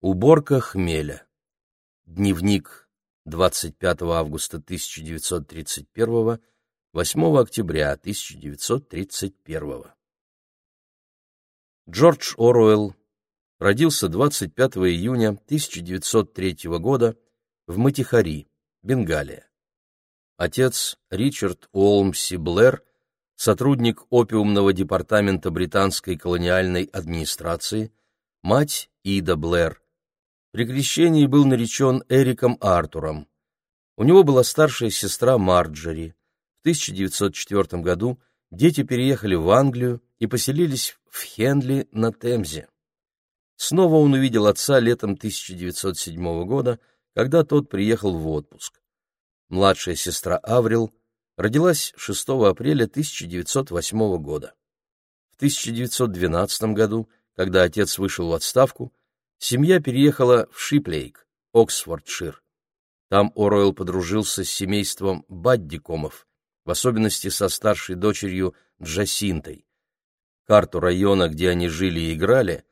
Уборка хмеля. Дневник 25 августа 1931, 8 октября 1931. Джордж Оруэлл родился 25 июня 1903 года в Матихари, Бенгалия. Отец Ричард Уолмси Блэр, сотрудник опиумного департамента британской колониальной администрации, мать Ида Блэр. При крещении был наречен Эриком Артуром. У него была старшая сестра Марджери. В 1904 году дети переехали в Англию и поселились в Хенли на Темзе. Снова он увидел отца летом 1907 года, когда тот приехал в отпуск. Младшая сестра Аврил родилась 6 апреля 1908 года. В 1912 году, когда отец вышел в отставку, семья переехала в Шиплейк, Оксфордшир. Там Оруэлл подружился с семейством Баддикомов, в особенности со старшей дочерью Джасинтой. Карту района, где они жили и играли,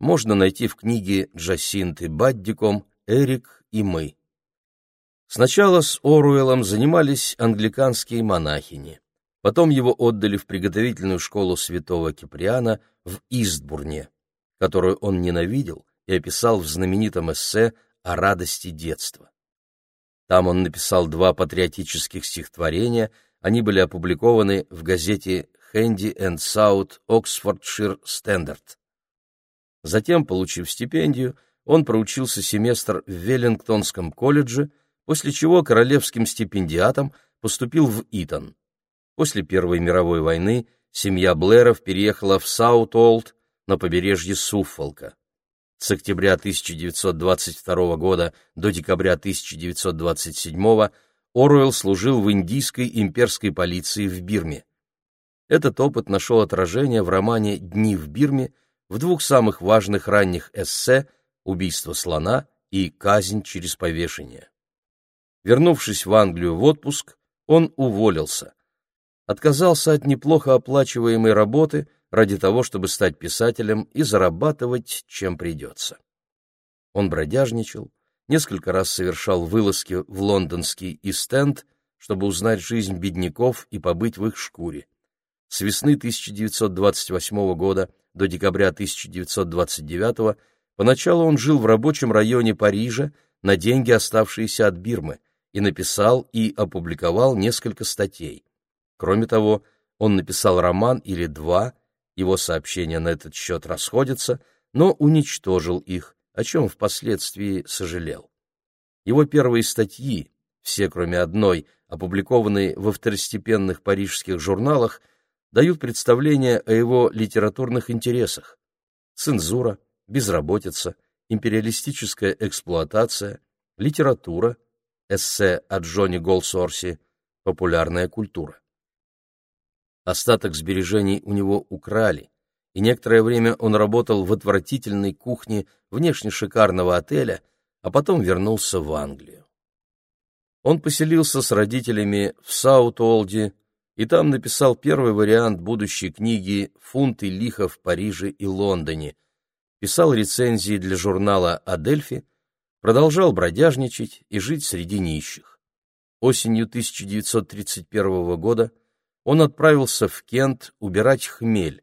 можно найти в книге Джасинты Баддиком «Эрик и мы». Сначала с Оруэллом занимались англиканские монахини. Потом его отдали в приготовительную школу святого Киприана в Истбурне, которую он ненавидел и описал в знаменитом эссе о радости детства. Там он написал два патриотических стихотворения, они были опубликованы в газете Handy and South Oxfordshire Standard. Затем, получив стипендию, он проучился семестр в Веллингтонском колледже, после чего королевским стипендиатом поступил в Итон. После Первой мировой войны семья Блэров переехала в Саут-Олд на побережье Суффолка. С октября 1922 года до декабря 1927 Оруэлл служил в индийской имперской полиции в Бирме. Этот опыт нашел отражение в романе «Дни в Бирме», в двух самых важных ранних эссе «Убийство слона» и «Казнь через повешение». Вернувшись в Англию в отпуск, он уволился. Отказался от неплохо оплачиваемой работы ради того, чтобы стать писателем и зарабатывать, чем придется. Он бродяжничал, несколько раз совершал вылазки в лондонский Истенд, чтобы узнать жизнь бедняков и побыть в их шкуре. С весны 1928 года до декабря 1929 поначалу он жил в рабочем районе Парижа на деньги, оставшиеся от Бирмы, и написал и опубликовал несколько статей. Кроме того, он написал роман или два, его сообщения на этот счет расходятся, но уничтожил их, о чем впоследствии сожалел. Его первые статьи, все кроме одной, опубликованные во второстепенных парижских журналах, дают представление о его литературных интересах. Цензура, безработица, империалистическая эксплуатация, литература, эссе о Джоне Голсорси, популярная культура. Остаток сбережений у него украли, и некоторое время он работал в отвратительной кухне внешне шикарного отеля, а потом вернулся в Англию. Он поселился с родителями в Саут-Олде, и там написал первый вариант будущей книги «Фунты лиха в Париже и Лондоне», писал рецензии для журнала «Адельфи», продолжал бродяжничать и жить среди нищих. Осенью 1931 года он отправился в Кент убирать хмель,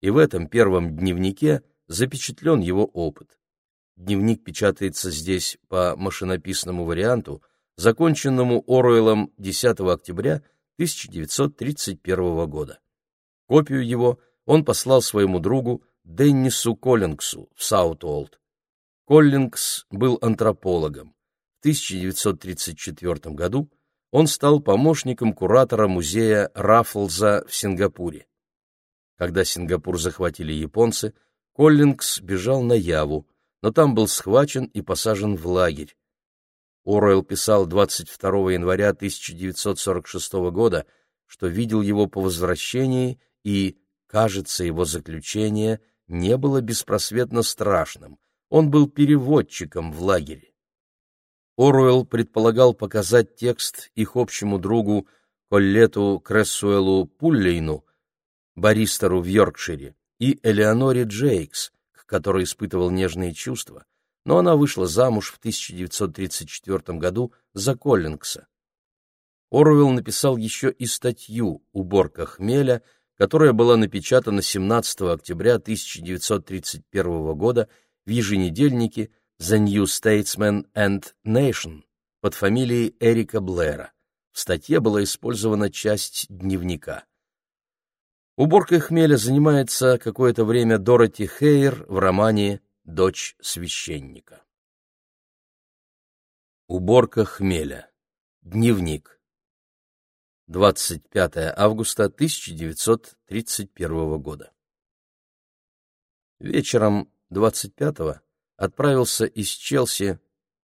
и в этом первом дневнике запечатлен его опыт. Дневник печатается здесь по машинописному варианту, законченному Оруэллом 10 октября 1931 года. Копию его он послал своему другу Деннису Коллингсу в Саут-Олд. Коллингс был антропологом. В 1934 году он стал помощником куратора музея Раффлза в Сингапуре. Когда Сингапур захватили японцы, Коллингс бежал на Яву, но там был схвачен и посажен в лагерь. Оруэлл писал 22 января 1946 года, что видел его по возвращении и, кажется, его заключение не было беспросветно страшным. Он был переводчиком в лагере. Оруэлл предполагал показать текст их общему другу Коллету Крессуэлу Пуллейну, баристеру в Йоркшире, и Элеоноре Джейкс, к которой испытывал нежные чувства, но она вышла замуж в 1934 году за Коллингса. Оруэлл написал еще и статью «Уборка хмеля», которая была напечатана 17 октября 1931 года в еженедельнике The New Statesman and Nation под фамилией Эрика Блэра. В статье была использована часть дневника. Уборкой хмеля занимается какое-то время Дороти Хейер в романе «Дочь священника». Уборка хмеля. Дневник. 25 августа 1931 года. Вечером 25-го отправился из Челси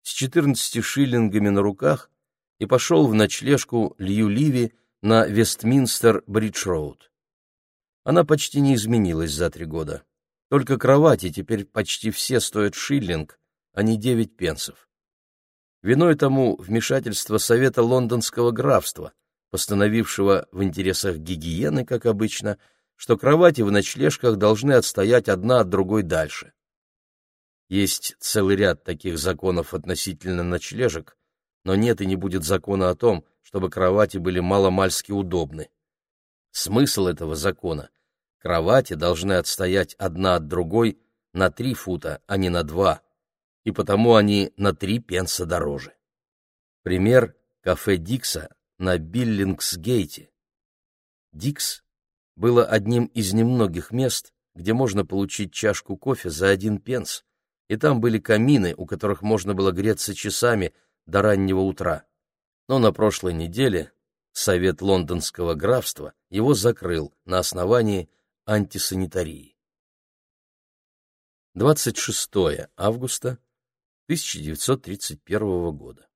с 14 шиллингами на руках и пошел в ночлежку Лью Ливи на Вестминстер-Бридж-Роуд. Она почти не изменилась за три года. Только кровати теперь почти все стоят шиллинг, а не девять пенсов. Виной тому вмешательство Совета лондонского графства, постановившего в интересах гигиены, как обычно, что кровати в ночлежках должны отстоять одна от другой дальше. Есть целый ряд таких законов относительно ночлежек, но нет и не будет закона о том, чтобы кровати были маломальски удобны. Смысл этого закона — кровати должны отстоять одна от другой на три фута, а не на два, и потому они на три пенса дороже. Пример — кафе Дикса на Биллингсгейте. Дикс было одним из немногих мест, где можно получить чашку кофе за один пенс, и там были камины, у которых можно было греться часами до раннего утра. Но на прошлой неделе Совет лондонского графства его закрыл на основании антисанитарии. 26 августа 1931 года.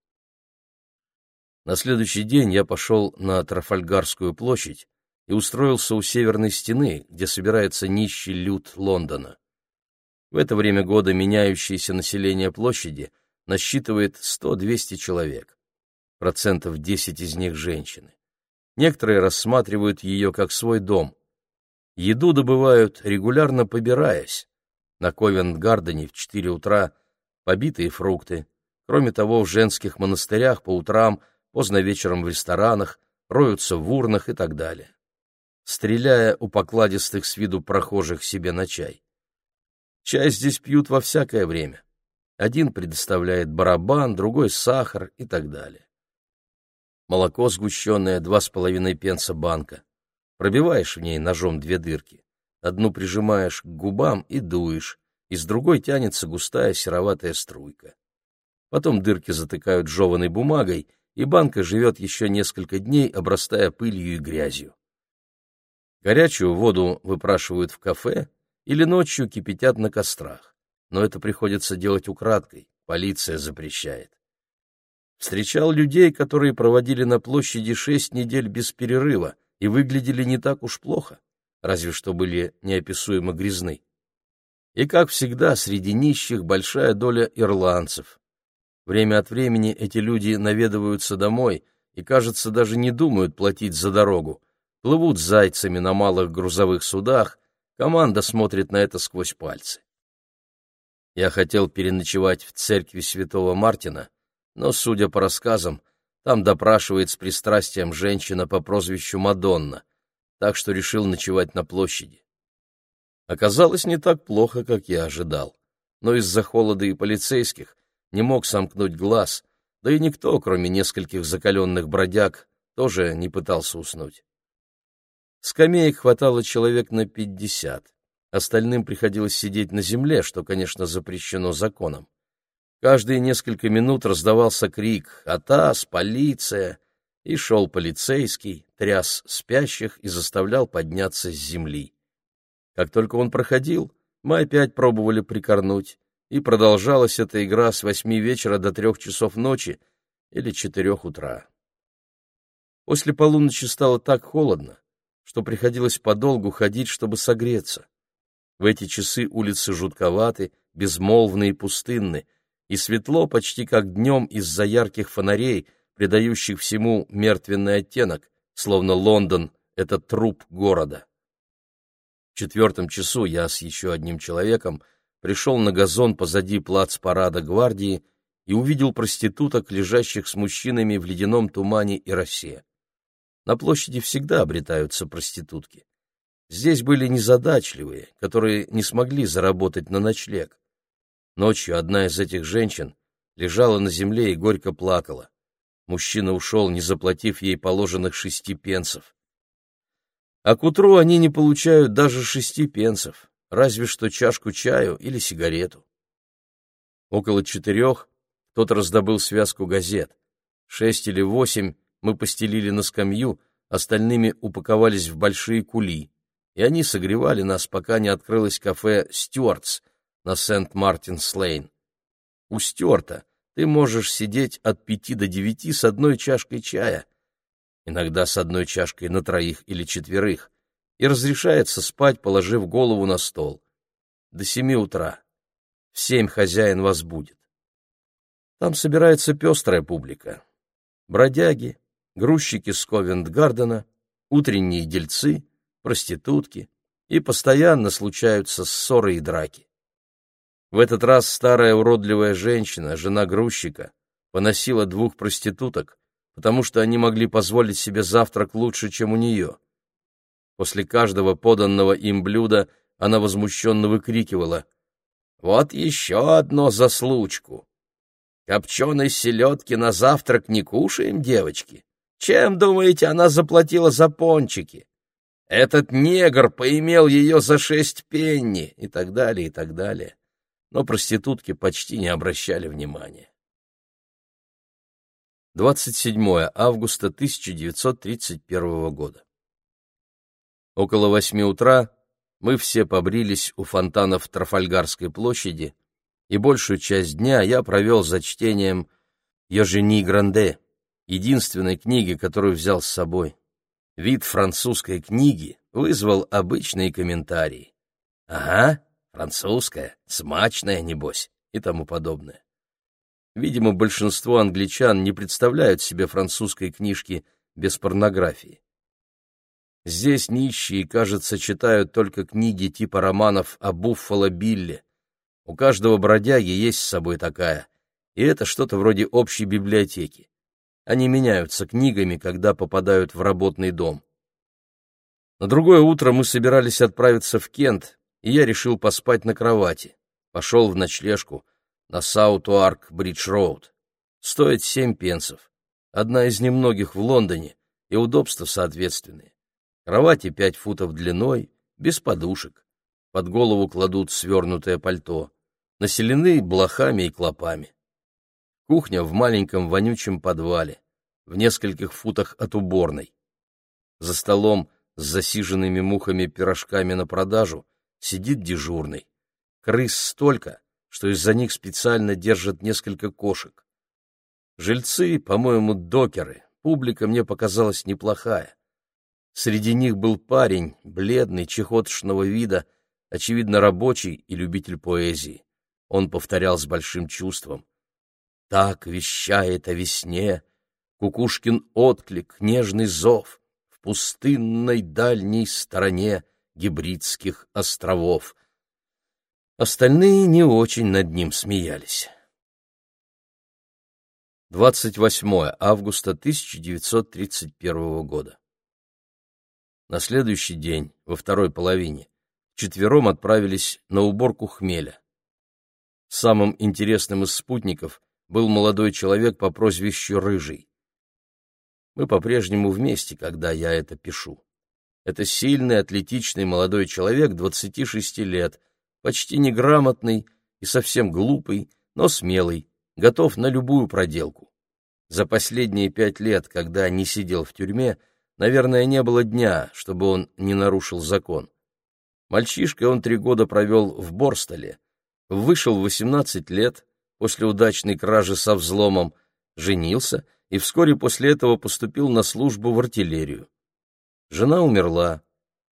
На следующий день я пошел на Трафальгарскую площадь и устроился у северной стены, где собирается нищий люд Лондона. В это время года меняющееся население площади насчитывает 100-200 человек процентов 10 из них женщины. Некоторые рассматривают ее как свой дом. Еду добывают, регулярно побираясь. На Ковент-Гардене в 4 утра побитые фрукты. Кроме того, в женских монастырях по утрам, поздно вечером в ресторанах, роются в урнах и так далее. Стреляя у покладистых с виду прохожих себе на чай. Чай здесь пьют во всякое время. Один предоставляет барабан, другой — сахар и так далее молоко сгущенное, два с половиной пенса банка. Пробиваешь в ней ножом две дырки. Одну прижимаешь к губам и дуешь, из другой тянется густая сероватая струйка. Потом дырки затыкают жеваной бумагой, и банка живет еще несколько дней, обрастая пылью и грязью. Горячую воду выпрашивают в кафе или ночью кипятят на кострах, но это приходится делать украдкой, полиция запрещает. Встречал людей, которые проводили на площади шесть недель без перерыва и выглядели не так уж плохо, разве что были неописуемо грязны. И, как всегда, среди нищих большая доля ирландцев. Время от времени эти люди наведываются домой и, кажется, даже не думают платить за дорогу. Плывут зайцами на малых грузовых судах, команда смотрит на это сквозь пальцы. Я хотел переночевать в церкви святого Мартина, но, судя по рассказам, там допрашивает с пристрастием женщина по прозвищу Мадонна, так что решил ночевать на площади. Оказалось не так плохо, как я ожидал, но из-за холода и полицейских не мог сомкнуть глаз, да и никто, кроме нескольких закаленных бродяг, тоже не пытался уснуть. Скамеек хватало человек на пятьдесят, остальным приходилось сидеть на земле, что, конечно, запрещено законом. Каждые несколько минут раздавался крик «Атас! Полиция!» и шел полицейский, тряс спящих и заставлял подняться с земли. Как только он проходил, мы опять пробовали прикорнуть, и продолжалась эта игра с восьми вечера до трех часов ночи или четырех утра. После полуночи стало так холодно, что приходилось подолгу ходить, чтобы согреться. В эти часы улицы жутковаты, безмолвны и пустынны, и светло почти как днем из-за ярких фонарей, придающих всему мертвенный оттенок, словно Лондон — это труп города. В четвертом часу я с еще одним человеком пришел на газон позади плац-парада гвардии и увидел проституток, лежащих с мужчинами в ледяном тумане и росе. На площади всегда обретаются проститутки. Здесь были незадачливые, которые не смогли заработать на ночлег. Ночью одна из этих женщин лежала на земле и горько плакала. Мужчина ушел, не заплатив ей положенных шести пенсов. А к утру они не получают даже шести пенсов, разве что чашку чаю или сигарету. Около четырех тот раздобыл связку газет. Шесть или восемь мы постелили на скамью, остальными упаковались в большие кули, и они согревали нас, пока не открылось кафе «Стюартс» на Сент-Мартинс-Лейн. У Стюарта ты можешь сидеть от пяти до девяти с одной чашкой чая, иногда с одной чашкой на троих или четверых, и разрешается спать, положив голову на стол. До семи утра. В семь хозяин вас будет. Там собирается пестрая публика. Бродяги, грузчики с Ковент-Гардена, утренние дельцы, проститутки, и постоянно случаются ссоры и драки. В этот раз старая уродливая женщина, жена грузчика, поносила двух проституток, потому что они могли позволить себе завтрак лучше, чем у нее. После каждого поданного им блюда она возмущенно выкрикивала «Вот еще одно за случку! Копченой селедки на завтрак не кушаем, девочки. Чем, думаете, она заплатила за пончики? Этот негр поимел ее за шесть пенни и так далее, и так далее. Но проститутки почти не обращали внимания. 27 августа 1931 года. Около восьми утра мы все побрились у фонтанов Трафальгарской площади, и большую часть дня я провел за чтением «Ежени Гранде», единственной книги, которую взял с собой. Вид французской книги вызвал обычные комментарии. «Ага, французская, смачная, небось» и тому подобное. Видимо, большинство англичан не представляют себе французской книжки без порнографии. Здесь нищие, кажется, читают только книги типа романов о Буффало Билле, у каждого бродяги есть с собой такая, и это что-то вроде общей библиотеки. Они меняются книгами, когда попадают в работный дом. На другое утро мы собирались отправиться в Кент, и я решил поспать на кровати. Пошел в ночлежку на Саутуарк-Бридж-Роуд. Стоит семь пенсов. Одна из немногих в Лондоне, и удобства соответственные. Кровати пять футов длиной, без подушек. Под голову кладут свернутое пальто населены блохами и клопами. Кухня в маленьком вонючем подвале, в нескольких футах от уборной. За столом с засиженными мухами пирожками на продажу сидит дежурный. Крыс столько, что из-за них специально держат несколько кошек. Жильцы, по-моему, докеры, публика мне показалась неплохая. Среди них был парень, бледный, чехотошного вида, очевидно, рабочий и любитель поэзии. Он повторял с большим чувством. Так вещает о весне Кукушкин отклик, нежный зов В пустынной дальней стороне Гибридских островов. Остальные не очень над ним смеялись. 28 августа 1931 года. На следующий день, во второй половине, четвером отправились на уборку хмеля. Самым интересным из спутников был молодой человек по прозвищу Рыжий. Мы по-прежнему вместе, когда я это пишу. Это сильный, атлетичный молодой человек 26 лет, почти неграмотный и совсем глупый, но смелый, готов на любую проделку. За последние пять лет, когда не сидел в тюрьме, наверное, не было дня, чтобы он не нарушил закон. Мальчишкой он три года провел в Борстоле, вышел в 18 лет после удачной кражи со взломом, женился и вскоре после этого поступил на службу в артиллерию. Жена умерла.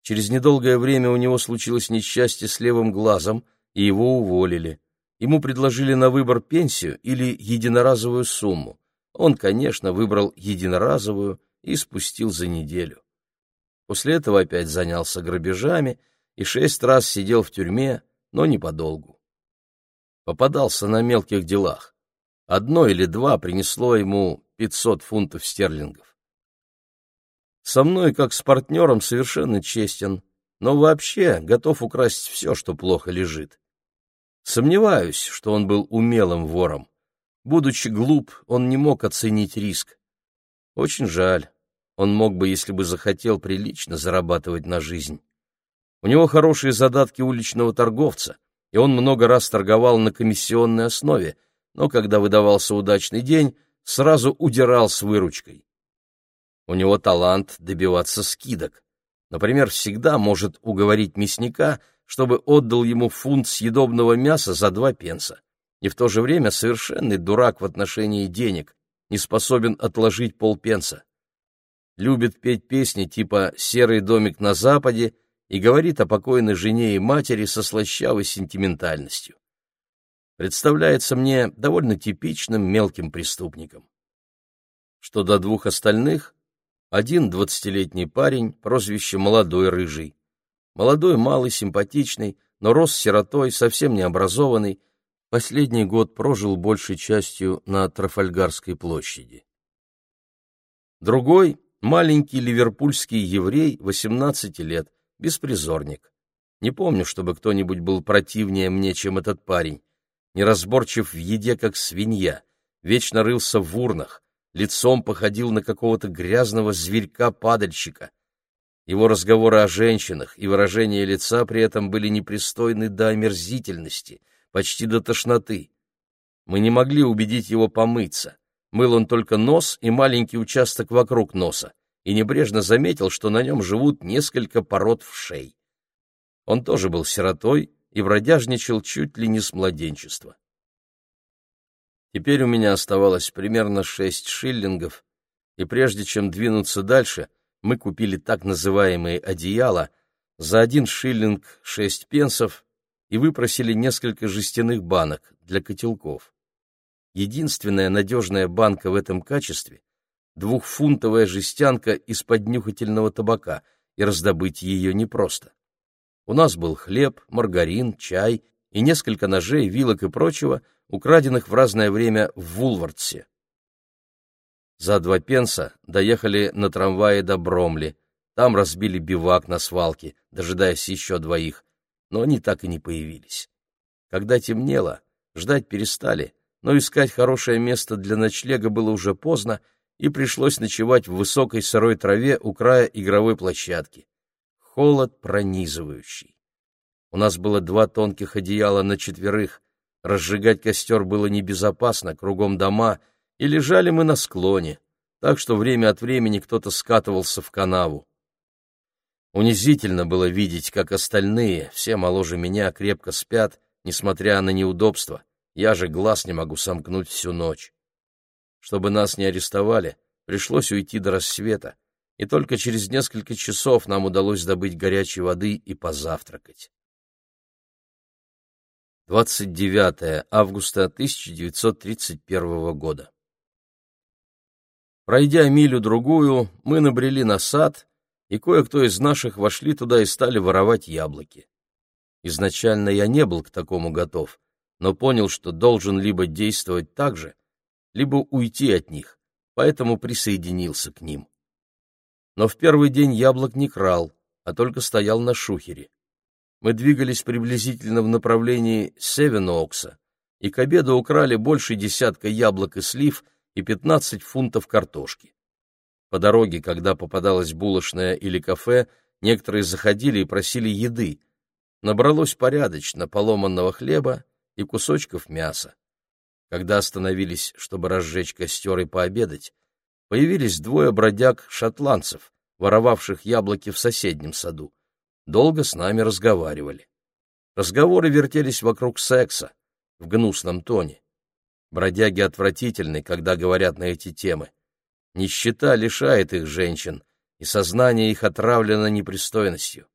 Через недолгое время у него случилось несчастье с левым глазом, и его уволили. Ему предложили на выбор пенсию или единоразовую сумму. Он, конечно, выбрал единоразовую и спустил за неделю. После этого опять занялся грабежами и шесть раз сидел в тюрьме, но не подолгу. Попадался на мелких делах. Одно или два принесло ему 500 фунтов стерлингов. Со мной, как с партнером, совершенно честен, но вообще готов украсть все, что плохо лежит. Сомневаюсь, что он был умелым вором. Будучи глуп, он не мог оценить риск. Очень жаль. Он мог бы, если бы захотел, прилично зарабатывать на жизнь. У него хорошие задатки уличного торговца, и он много раз торговал на комиссионной основе, но когда выдавался удачный день, сразу удирал с выручкой. У него талант добиваться скидок. Например, всегда может уговорить мясника, чтобы отдал ему фунт съедобного мяса за два пенса. И в то же время совершенный дурак в отношении денег, не способен отложить полпенса. Любит петь песни типа «Серый домик на западе» и говорит о покойной жене и матери со слащавой сентиментальностью. Представляется мне довольно типичным мелким преступником. Что до двух остальных, один двадцатилетний парень, прозвище «Молодой рыжий». Молодой, малый, симпатичный, но рос сиротой, совсем необразованный, последний год прожил большей частью на Трафальгарской площади. Другой — маленький ливерпульский еврей, 18 лет, беспризорник. Не помню, чтобы кто-нибудь был противнее мне, чем этот парень. Неразборчив в еде, как свинья, вечно рылся в урнах, лицом походил на какого-то грязного зверька-падальщика. Его разговоры о женщинах и выражения лица при этом были непристойны до омерзительности, почти до тошноты. Мы не могли убедить его помыться. Мыл он только нос и маленький участок вокруг носа и небрежно заметил, что на нем живут несколько пород вшей. Он тоже был сиротой и бродяжничал чуть ли не с младенчества. Теперь у меня оставалось примерно шесть шиллингов, и прежде чем двинуться дальше, мы купили так называемые одеяла за один шиллинг шесть пенсов и выпросили несколько жестяных банок для котелков. Единственная надежная банка в этом качестве двухфунтовая жестянка из-под нюхательного табака, и раздобыть ее непросто. У нас был хлеб, маргарин, чай и несколько ножей, вилок и прочего, украденных в разное время в Вулвардсе. За два пенса доехали на трамвае до Бромли. Там разбили бивак на свалке, дожидаясь еще двоих, но они так и не появились. Когда темнело, ждать перестали, но искать хорошее место для ночлега было уже поздно, и пришлось ночевать в высокой сырой траве у края игровой площадки. Холод пронизывающий. У нас было два тонких одеяла на четверых, разжигать костер было небезопасно, кругом дома, и лежали мы на склоне, так что время от времени кто-то скатывался в канаву. Унизительно было видеть, как остальные, все моложе меня, крепко спят, несмотря на неудобства. Я же глаз не могу сомкнуть всю ночь. Чтобы нас не арестовали, пришлось уйти до рассвета, и только через несколько часов нам удалось добыть горячей воды и позавтракать. 29 августа 1931 года. Пройдя милю-другую, мы набрели на сад, и кое-кто из наших вошли туда и стали воровать яблоки. Изначально я не был к такому готов, но понял, что должен либо действовать так же, либо уйти от них, поэтому присоединился к ним. Но в первый день яблок не крал, а только стоял на шухере. Мы двигались приблизительно в направлении Севеноокса, и к обеду украли больше десятка яблок и слив и пятнадцать фунтов картошки. По дороге, когда попадалась булочная или кафе, некоторые заходили и просили еды. Набралось порядочно поломанного хлеба и кусочков мяса. Когда остановились, чтобы разжечь костер и пообедать, появились двое бродяг-шотландцев, воровавших яблоки в соседнем саду. Долго с нами разговаривали. Разговоры вертелись вокруг секса, в гнусном тоне. Бродяги отвратительны, когда говорят на эти темы. Нищета лишает их женщин, и сознание их отравлено непристойностью.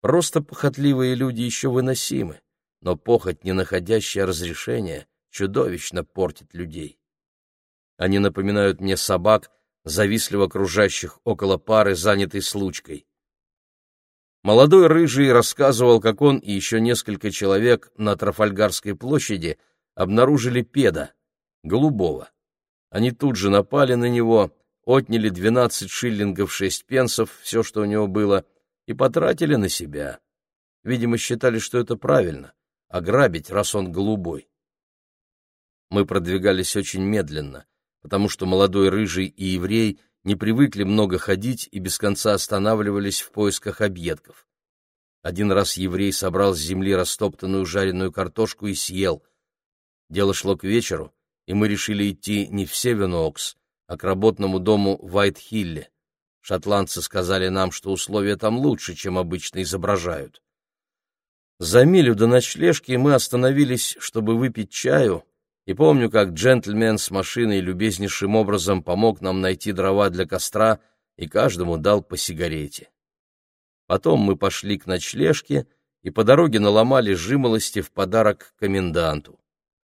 Просто похотливые люди еще выносимы, но похоть, не находящая разрешения, чудовищно портит людей. Они напоминают мне собак, завистливо кружащих около пары, занятой случкой. Молодой рыжий рассказывал, как он и еще несколько человек на Трафальгарской площади обнаружили педа, голубого. Они тут же напали на него, отняли 12 шиллингов 6 пенсов, все, что у него было, и потратили на себя. Видимо, считали, что это правильно — ограбить, раз он голубой. Мы продвигались очень медленно, потому что молодой рыжий и еврей не привыкли много ходить и без конца останавливались в поисках объедков. Один раз еврей собрал с земли растоптанную жареную картошку и съел. Дело шло к вечеру, и мы решили идти не в Севенокс, а к работному дому в Вайтхилле. Шотландцы сказали нам, что условия там лучше, чем обычно изображают. За милю до ночлежки мы остановились, чтобы выпить чаю, и помню, как джентльмен с машиной любезнейшим образом помог нам найти дрова для костра и каждому дал по сигарете. Потом мы пошли к ночлежке и по дороге наломали жимолости в подарок коменданту.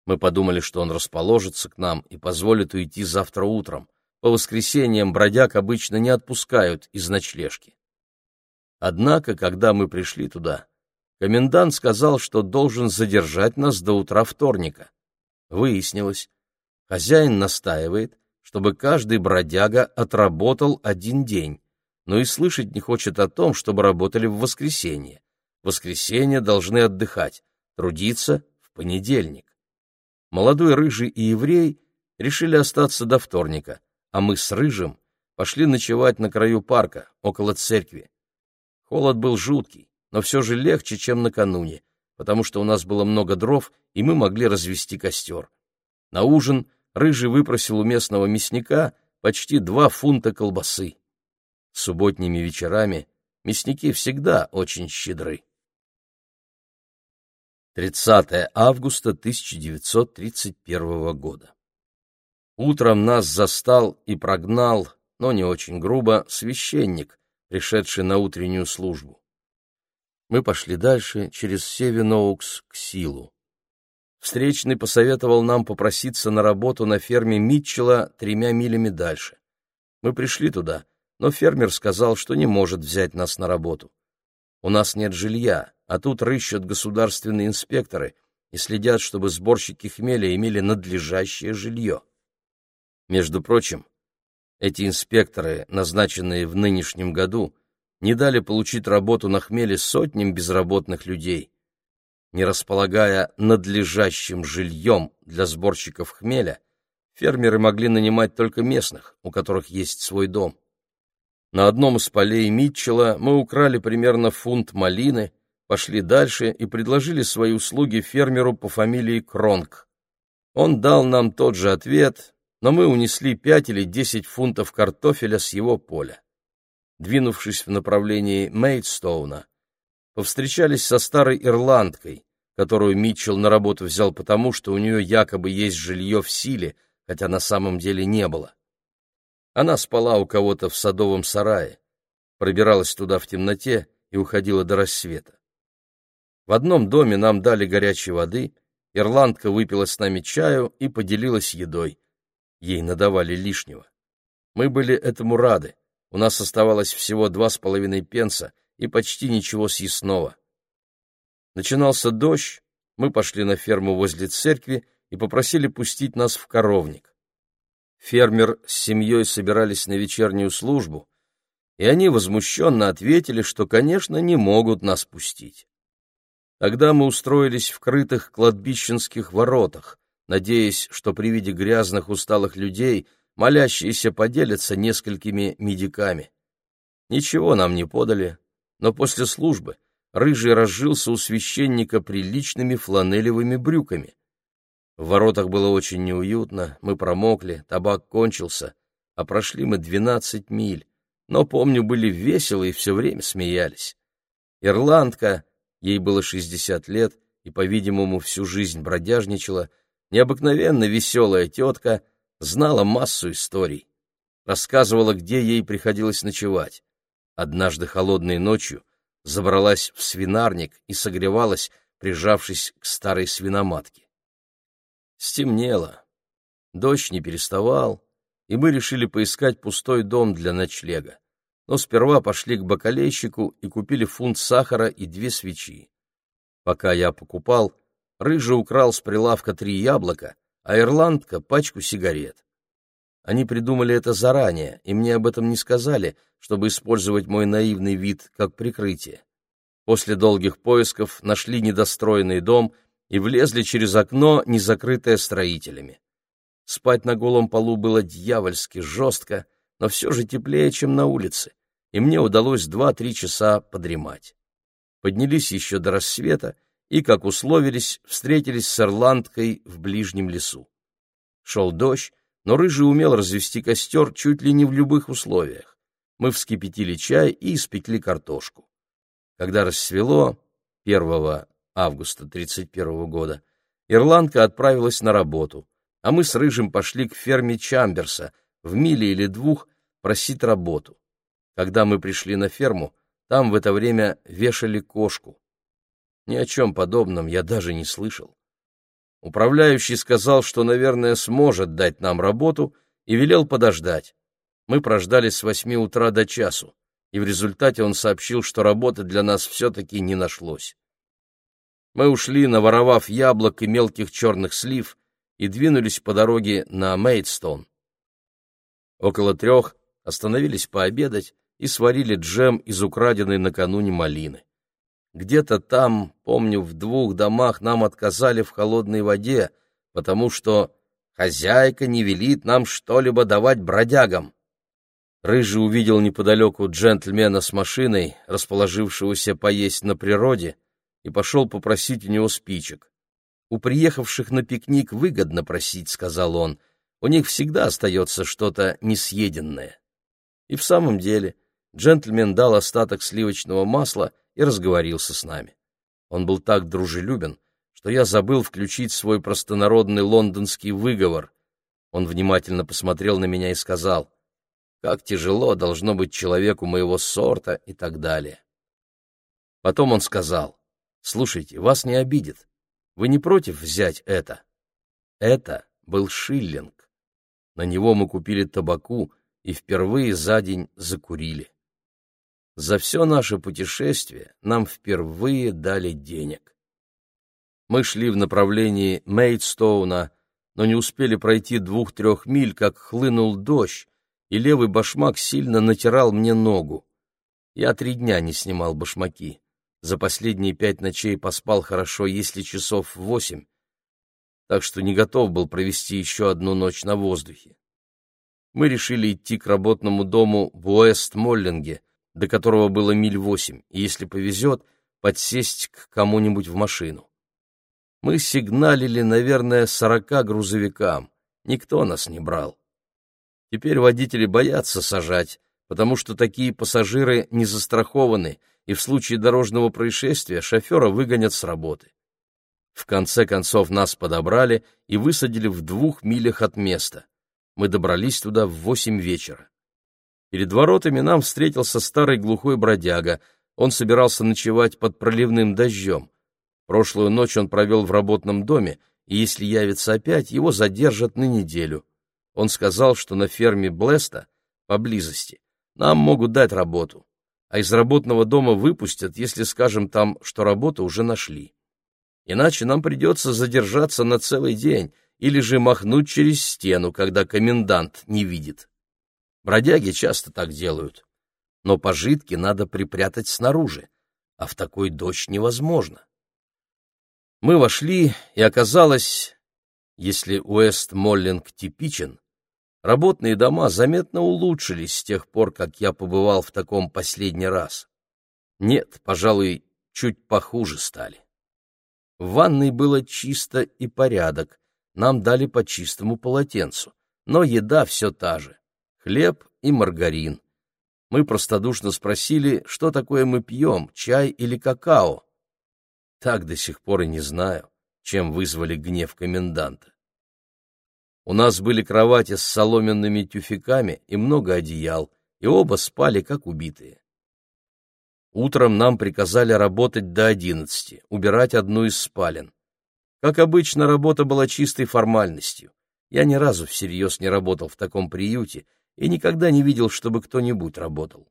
Мы подумали, что он расположится к нам и позволит уйти завтра утром. По воскресеньям бродяг обычно не отпускают из ночлежки. Однако, когда мы пришли туда, комендант сказал, что должен задержать нас до утра вторника. Выяснилось, хозяин настаивает, чтобы каждый бродяга отработал один день, но и слышать не хочет о том, чтобы работали в воскресенье. В воскресенье должны отдыхать, трудиться в понедельник. Молодой рыжий и еврей решили остаться до вторника, а мы с рыжим пошли ночевать на краю парка, около церкви. Холод был жуткий, но все же легче, чем накануне, потому что у нас было много дров, и мы могли развести костер. На ужин рыжий выпросил у местного мясника почти два фунта колбасы. Субботними вечерами мясники всегда очень щедры. 30 августа 1931 года. Утром нас застал и прогнал, но не очень грубо, священник, пришедший на утреннюю службу. Мы пошли дальше, через Севиноукс, к Силу. Встречный посоветовал нам попроситься на работу на ферме Митчелла тремя милями дальше. Мы пришли туда, но фермер сказал, что не может взять нас на работу. У нас нет жилья, а тут рыщут государственные инспекторы и следят, чтобы сборщики хмеля имели надлежащее жилье. Между прочим, эти инспекторы, назначенные в нынешнем году, не дали получить работу на хмеле сотням безработных людей. Не располагая надлежащим жильем для сборщиков хмеля, фермеры могли нанимать только местных, у которых есть свой дом. На одном из полей Митчелла мы украли примерно фунт малины, пошли дальше и предложили свои услуги фермеру по фамилии Кронг. Он дал нам тот же ответ, но мы унесли пять или десять фунтов картофеля с его поля. Двинувшись в направлении Мейдстоуна, повстречались со старой ирландкой, которую Митчелл на работу взял потому, что у нее якобы есть жилье в силе, хотя на самом деле не было. Она спала у кого-то в садовом сарае, пробиралась туда в темноте и уходила до рассвета. В одном доме нам дали горячей воды, ирландка выпила с нами чаю и поделилась едой. Ей надавали лишнего. Мы были этому рады. У нас оставалось всего два с половиной пенса и почти ничего съестного. Начинался дождь, мы пошли на ферму возле церкви и попросили пустить нас в коровник. Фермер с семьей собирались на вечернюю службу, и они возмущенно ответили, что, конечно, не могут нас пустить. Тогда мы устроились в крытых кладбищенских воротах, надеясь, что при виде грязных усталых людей молящиеся поделятся несколькими медиками. Ничего нам не подали, но после службы Рыжий разжился у священника приличными фланелевыми брюками. В воротах было очень неуютно, мы промокли, табак кончился, а прошли мы двенадцать миль, но, помню, были веселы и все время смеялись. Ирландка, ей было шестьдесят лет и, по-видимому, всю жизнь бродяжничала, необыкновенно веселая тетка, знала массу историй. Рассказывала, где ей приходилось ночевать. Однажды холодной ночью забралась в свинарник и согревалась, прижавшись к старой свиноматке. Стемнело. Дождь не переставал, и мы решили поискать пустой дом для ночлега. но сперва пошли к бакалейщику и купили фунт сахара и две свечи. Пока я покупал, Рыжий украл с прилавка три яблока, а Ирландка — пачку сигарет. Они придумали это заранее, и мне об этом не сказали, чтобы использовать мой наивный вид как прикрытие. После долгих поисков нашли недостроенный дом и влезли через окно, не закрытое строителями. Спать на голом полу было дьявольски жестко, но все же теплее, чем на улице, и мне удалось два-три часа подремать. Поднялись еще до рассвета и, как условились, встретились с Ирландкой в ближнем лесу. Шел дождь, но Рыжий умел развести костер чуть ли не в любых условиях. Мы вскипятили чай и испекли картошку. Когда рассвело, 1 августа 31 года, Ирландка отправилась на работу, а мы с Рыжим пошли к ферме Чамберса в миле или двух просить работу. Когда мы пришли на ферму, там в это время вешали кошку. Ни о чем подобном я даже не слышал. Управляющий сказал, что, наверное, сможет дать нам работу, и велел подождать. Мы прождали с восьми утра до часу, и в результате он сообщил, что работы для нас все-таки не нашлось. Мы ушли, наворовав яблок и мелких черных слив, и двинулись по дороге на Мейдстон. Около трех остановились пообедать и сварили джем из украденной накануне малины. Где-то там, помню, в двух домах нам отказали в холодной воде, потому что хозяйка не велит нам что-либо давать бродягам. Рыжий увидел неподалеку джентльмена с машиной, расположившегося поесть на природе, и пошел попросить у него спичек. «У приехавших на пикник выгодно просить», — сказал он, — «у них всегда остается что-то несъеденное». И в самом деле джентльмен дал остаток сливочного масла и разговорился с нами. Он был так дружелюбен, что я забыл включить свой простонародный лондонский выговор. Он внимательно посмотрел на меня и сказал, «Как тяжело должно быть человеку моего сорта» и так далее. Потом он сказал, «Слушайте, вас не обидит. Вы не против взять это?» Это был шиллинг. На него мы купили табаку и впервые за день закурили. За все наше путешествие нам впервые дали денег. Мы шли в направлении Мейдстоуна, но не успели пройти двух-трех миль, как хлынул дождь, и левый башмак сильно натирал мне ногу. Я три дня не снимал башмаки. За последние пять ночей поспал хорошо, если часов восемь, так что не готов был провести еще одну ночь на воздухе. Мы решили идти к работному дому в Уэст-Моллинге, до которого было миль восемь, и, если повезет, подсесть к кому-нибудь в машину. Мы сигналили, наверное, сорока грузовикам. Никто нас не брал. Теперь водители боятся сажать, потому что такие пассажиры не застрахованы, и в случае дорожного происшествия шофера выгонят с работы. В конце концов нас подобрали и высадили в двух милях от места. Мы добрались туда в восемь вечера. Перед воротами нам встретился старый глухой бродяга. Он собирался ночевать под проливным дождем. Прошлую ночь он провел в работном доме, и если явится опять, его задержат на неделю. Он сказал, что на ферме Блеста, поблизости, нам могут дать работу, а из работного дома выпустят, если скажем там, что работу уже нашли. Иначе нам придется задержаться на целый день или же махнуть через стену, когда комендант не видит. Бродяги часто так делают. Но пожитки надо припрятать снаружи, а в такой дождь невозможно. Мы вошли, и оказалось, если Уэст-Моллинг типичен, работные дома заметно улучшились с тех пор, как я побывал в таком последний раз. Нет, пожалуй, чуть похуже стали. В ванной было чисто и порядок, нам дали по чистому полотенцу, но еда все та же хлеб и маргарин. Мы простодушно спросили, что такое мы пьем, чай или какао. Так до сих пор и не знаю, чем вызвали гнев коменданта. У нас были кровати с соломенными тюфяками и много одеял, и оба спали, как убитые. Утром нам приказали работать до одиннадцати, убирать одну из спален. Как обычно, работа была чистой формальностью. Я ни разу всерьез не работал в таком приюте и никогда не видел, чтобы кто-нибудь работал.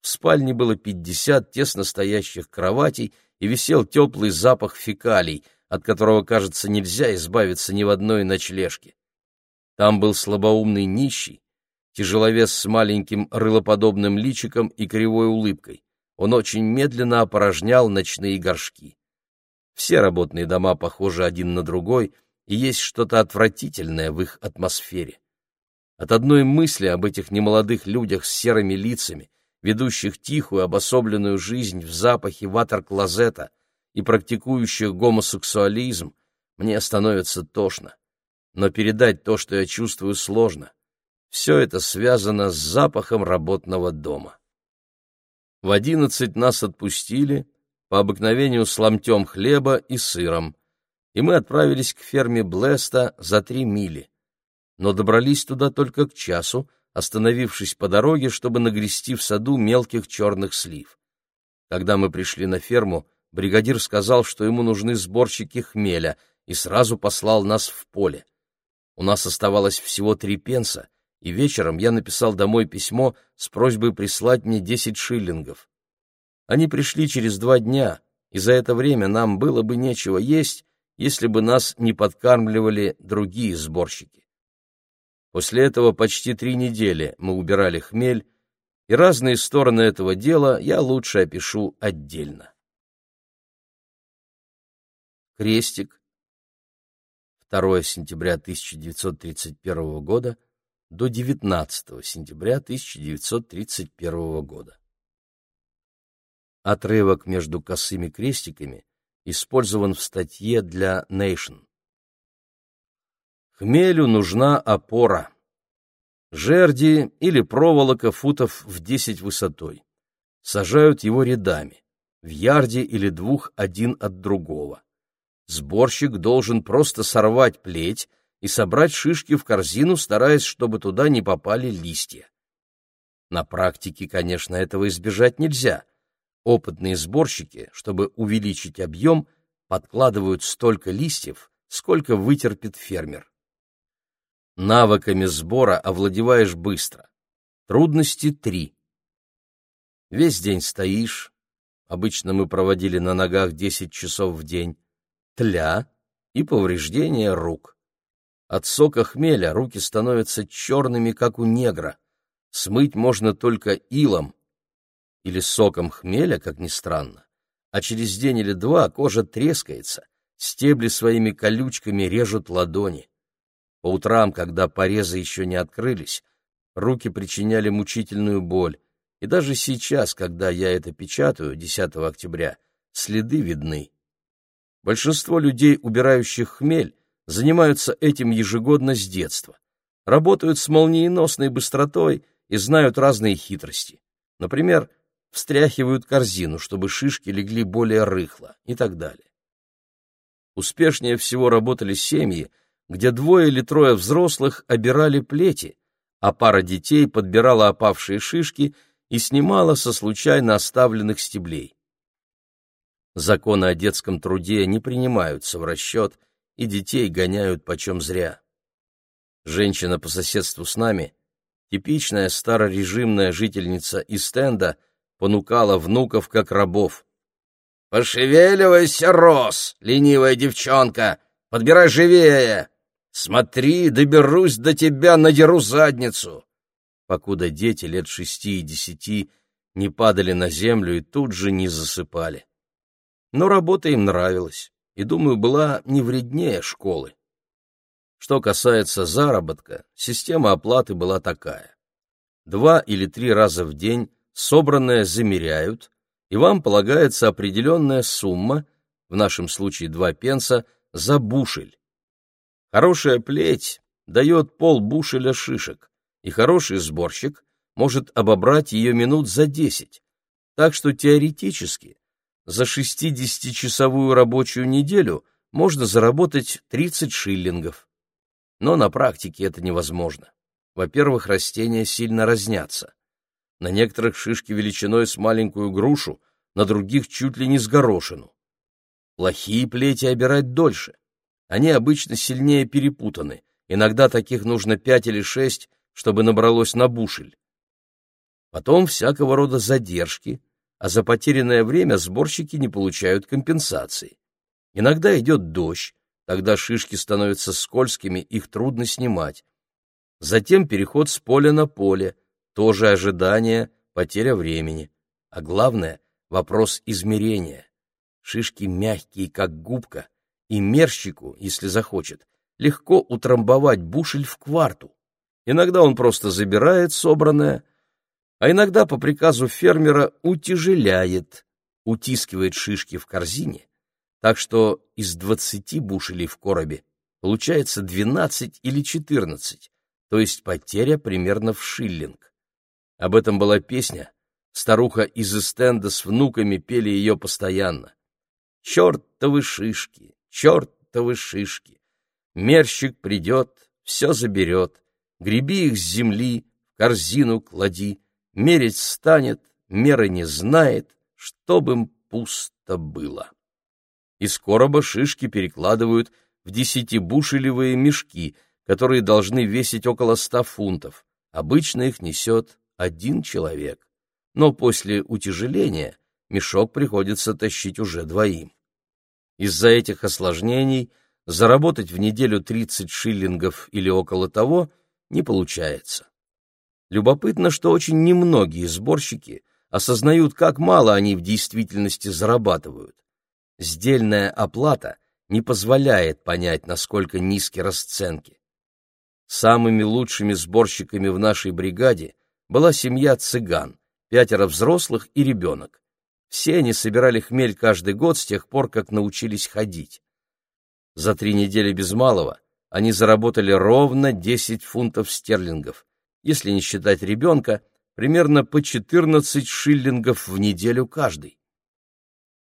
В спальне было пятьдесят тесно стоящих кроватей и висел теплый запах фекалий, от которого, кажется, нельзя избавиться ни в одной ночлежке. Там был слабоумный нищий, тяжеловес с маленьким рылоподобным личиком и кривой улыбкой. Он очень медленно опорожнял ночные горшки. Все работные дома похожи один на другой, и есть что-то отвратительное в их атмосфере. От одной мысли об этих немолодых людях с серыми лицами, ведущих тихую обособленную жизнь в запахе ватер-клозета и практикующих гомосексуализм, мне становится тошно. Но передать то, что я чувствую, сложно. Все это связано с запахом работного дома. В одиннадцать нас отпустили, по обыкновению с ломтем хлеба и сыром, и мы отправились к ферме Блеста за три мили. Но добрались туда только к часу, остановившись по дороге, чтобы нагрести в саду мелких черных слив. Когда мы пришли на ферму, бригадир сказал, что ему нужны сборщики хмеля, и сразу послал нас в поле. У нас оставалось всего три пенса, и вечером я написал домой письмо с просьбой прислать мне десять шиллингов. Они пришли через два дня, и за это время нам было бы нечего есть, если бы нас не подкармливали другие сборщики. После этого почти три недели мы убирали хмель, и разные стороны этого дела я лучше опишу отдельно. Крестик. 2 сентября 1931 года до 19 сентября 1931 года. Отрывок между косыми крестиками использован в статье для Nation. Хмелю нужна опора. Жерди или проволока футов в десять высотой. Сажают его рядами, в ярде или двух один от другого. Сборщик должен просто сорвать плеть и собрать шишки в корзину, стараясь, чтобы туда не попали листья. На практике, конечно, этого избежать нельзя. Опытные сборщики, чтобы увеличить объем, подкладывают столько листьев, сколько вытерпит фермер. Навыками сбора овладеваешь быстро. Трудности три. Весь день стоишь, обычно мы проводили на ногах 10 часов в день, тля и повреждения рук. От сока хмеля руки становятся черными, как у негра. Смыть можно только илом или соком хмеля, как ни странно. А через день или два кожа трескается, стебли своими колючками режут ладони. По утрам, когда порезы еще не открылись, руки причиняли мучительную боль, и даже сейчас, когда я это печатаю, 10 октября, следы видны. Большинство людей, убирающих хмель, занимаются этим ежегодно с детства, работают с молниеносной быстротой и знают разные хитрости. Например, встряхивают корзину, чтобы шишки легли более рыхло и так далее. Успешнее всего работали семьи, где двое или трое взрослых обирали плети, а пара детей подбирала опавшие шишки и снимала со случайно оставленных стеблей. Законы о детском труде не принимаются в расчет, и детей гоняют почем зря. Женщина по соседству с нами, типичная старорежимная жительница из стенда, понукала внуков как рабов. «Пошевеливайся, Рос, ленивая девчонка! Подбирай живее!» Смотри, доберусь до тебя, надеру задницу!» Покуда дети лет шести и десяти не падали на землю и тут же не засыпали. Но работа им нравилась, и, думаю, была не вреднее школы. Что касается заработка, система оплаты была такая. Два или три раза в день собранное замеряют, и вам полагается определенная сумма, в нашем случае два пенса, за бушель. Хорошая плеть дает пол бушеля шишек, и хороший сборщик может обобрать ее минут за десять. Так что теоретически за 60-часовую рабочую неделю можно заработать 30 шиллингов. Но на практике это невозможно. Во-первых, растения сильно разнятся. На некоторых шишки величиной с маленькую грушу, на других чуть ли не с горошину. Плохие плети обирать дольше. Они обычно сильнее перепутаны, иногда таких нужно пять или шесть, чтобы набралось на бушель. Потом всякого рода задержки, а за потерянное время сборщики не получают компенсации. Иногда идет дождь, тогда шишки становятся скользкими, их трудно снимать. Затем переход с поля на поле, тоже ожидание, потеря времени. А главное — вопрос измерения. Шишки мягкие, как губка, и мерщику, если захочет, легко утрамбовать бушель в кварту. Иногда он просто забирает собранное, а иногда по приказу фермера утяжеляет, утискивает шишки в корзине, так что из двадцати бушелей в коробе получается двенадцать или четырнадцать, то есть потеря примерно в шиллинг. Об этом была песня, старуха из эстенда с внуками пели ее постоянно. «Чертовы шишки, чертовы шишки! Мерщик придет, все заберет, греби их с земли, в корзину клади, мерить станет, меры не знает, чтоб им пусто было». Из короба шишки перекладывают в десятибушелевые мешки — которые должны весить около ста фунтов. Обычно их несет один человек. Но после утяжеления мешок приходится тащить уже двоим. Из-за этих осложнений заработать в неделю 30 шиллингов или около того не получается. Любопытно, что очень немногие сборщики осознают, как мало они в действительности зарабатывают. Сдельная оплата не позволяет понять, насколько низки расценки. Самыми лучшими сборщиками в нашей бригаде была семья цыган, пятеро взрослых и ребенок. Все они собирали хмель каждый год с тех пор, как научились ходить. За три недели без малого они заработали ровно 10 фунтов стерлингов, если не считать ребенка, примерно по 14 шиллингов в неделю каждый.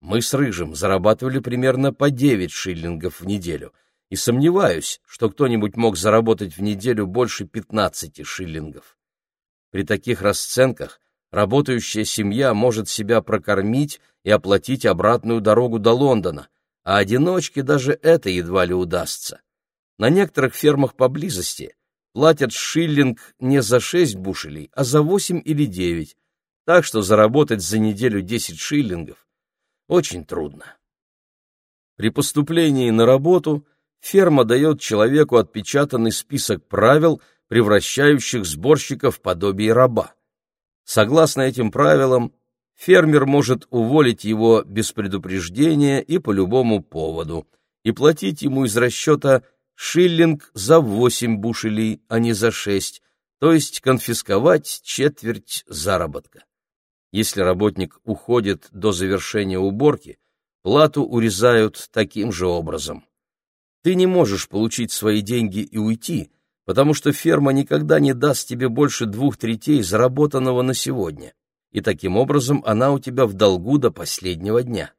Мы с Рыжим зарабатывали примерно по 9 шиллингов в неделю — и сомневаюсь, что кто-нибудь мог заработать в неделю больше 15 шиллингов. При таких расценках работающая семья может себя прокормить и оплатить обратную дорогу до Лондона, а одиночке даже это едва ли удастся. На некоторых фермах поблизости платят шиллинг не за 6 бушелей, а за 8 или 9, так что заработать за неделю 10 шиллингов очень трудно. При поступлении на работу – ферма дает человеку отпечатанный список правил, превращающих сборщика в подобие раба. Согласно этим правилам, фермер может уволить его без предупреждения и по любому поводу, и платить ему из расчета шиллинг за восемь бушелей, а не за шесть, то есть конфисковать четверть заработка. Если работник уходит до завершения уборки, плату урезают таким же образом. Ты не можешь получить свои деньги и уйти, потому что ферма никогда не даст тебе больше двух третей заработанного на сегодня, и таким образом она у тебя в долгу до последнего дня.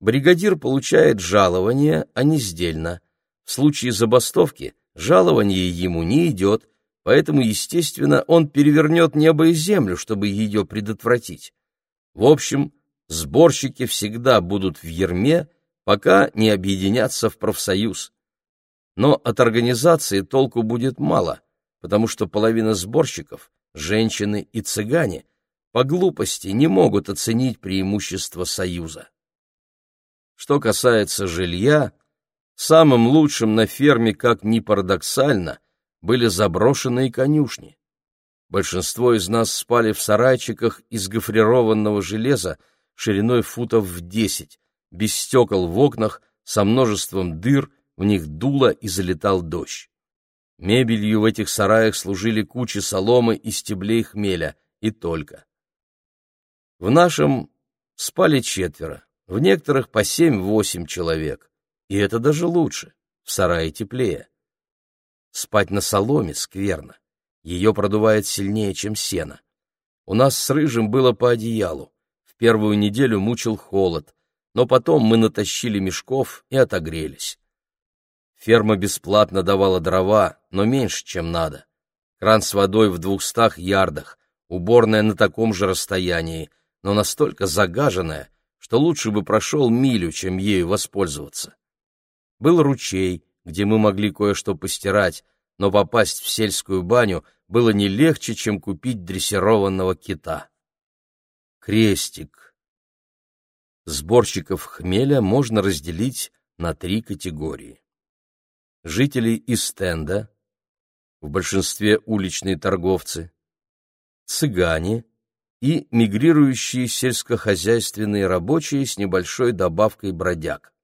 Бригадир получает жалование, а не сдельно. В случае забастовки жалование ему не идет, поэтому, естественно, он перевернет небо и землю, чтобы ее предотвратить. В общем, сборщики всегда будут в ерме, пока не объединятся в профсоюз. Но от организации толку будет мало, потому что половина сборщиков, женщины и цыгане, по глупости не могут оценить преимущества союза. Что касается жилья, самым лучшим на ферме, как ни парадоксально, были заброшенные конюшни. Большинство из нас спали в сарайчиках из гофрированного железа шириной футов в десять, без стекол в окнах, со множеством дыр, в них дуло и залетал дождь. Мебелью в этих сараях служили кучи соломы и стеблей хмеля, и только. В нашем спали четверо, в некоторых по семь-восемь человек, и это даже лучше, в сарае теплее. Спать на соломе скверно, ее продувает сильнее, чем сено. У нас с Рыжим было по одеялу, в первую неделю мучил холод, но потом мы натащили мешков и отогрелись. Ферма бесплатно давала дрова, но меньше, чем надо. Кран с водой в двухстах ярдах, уборная на таком же расстоянии, но настолько загаженная, что лучше бы прошел милю, чем ею воспользоваться. Был ручей, где мы могли кое-что постирать, но попасть в сельскую баню было не легче, чем купить дрессированного кита. Крестик. Сборщиков хмеля можно разделить на три категории. Жители из стенда, в большинстве уличные торговцы, цыгане и мигрирующие сельскохозяйственные рабочие с небольшой добавкой бродяг.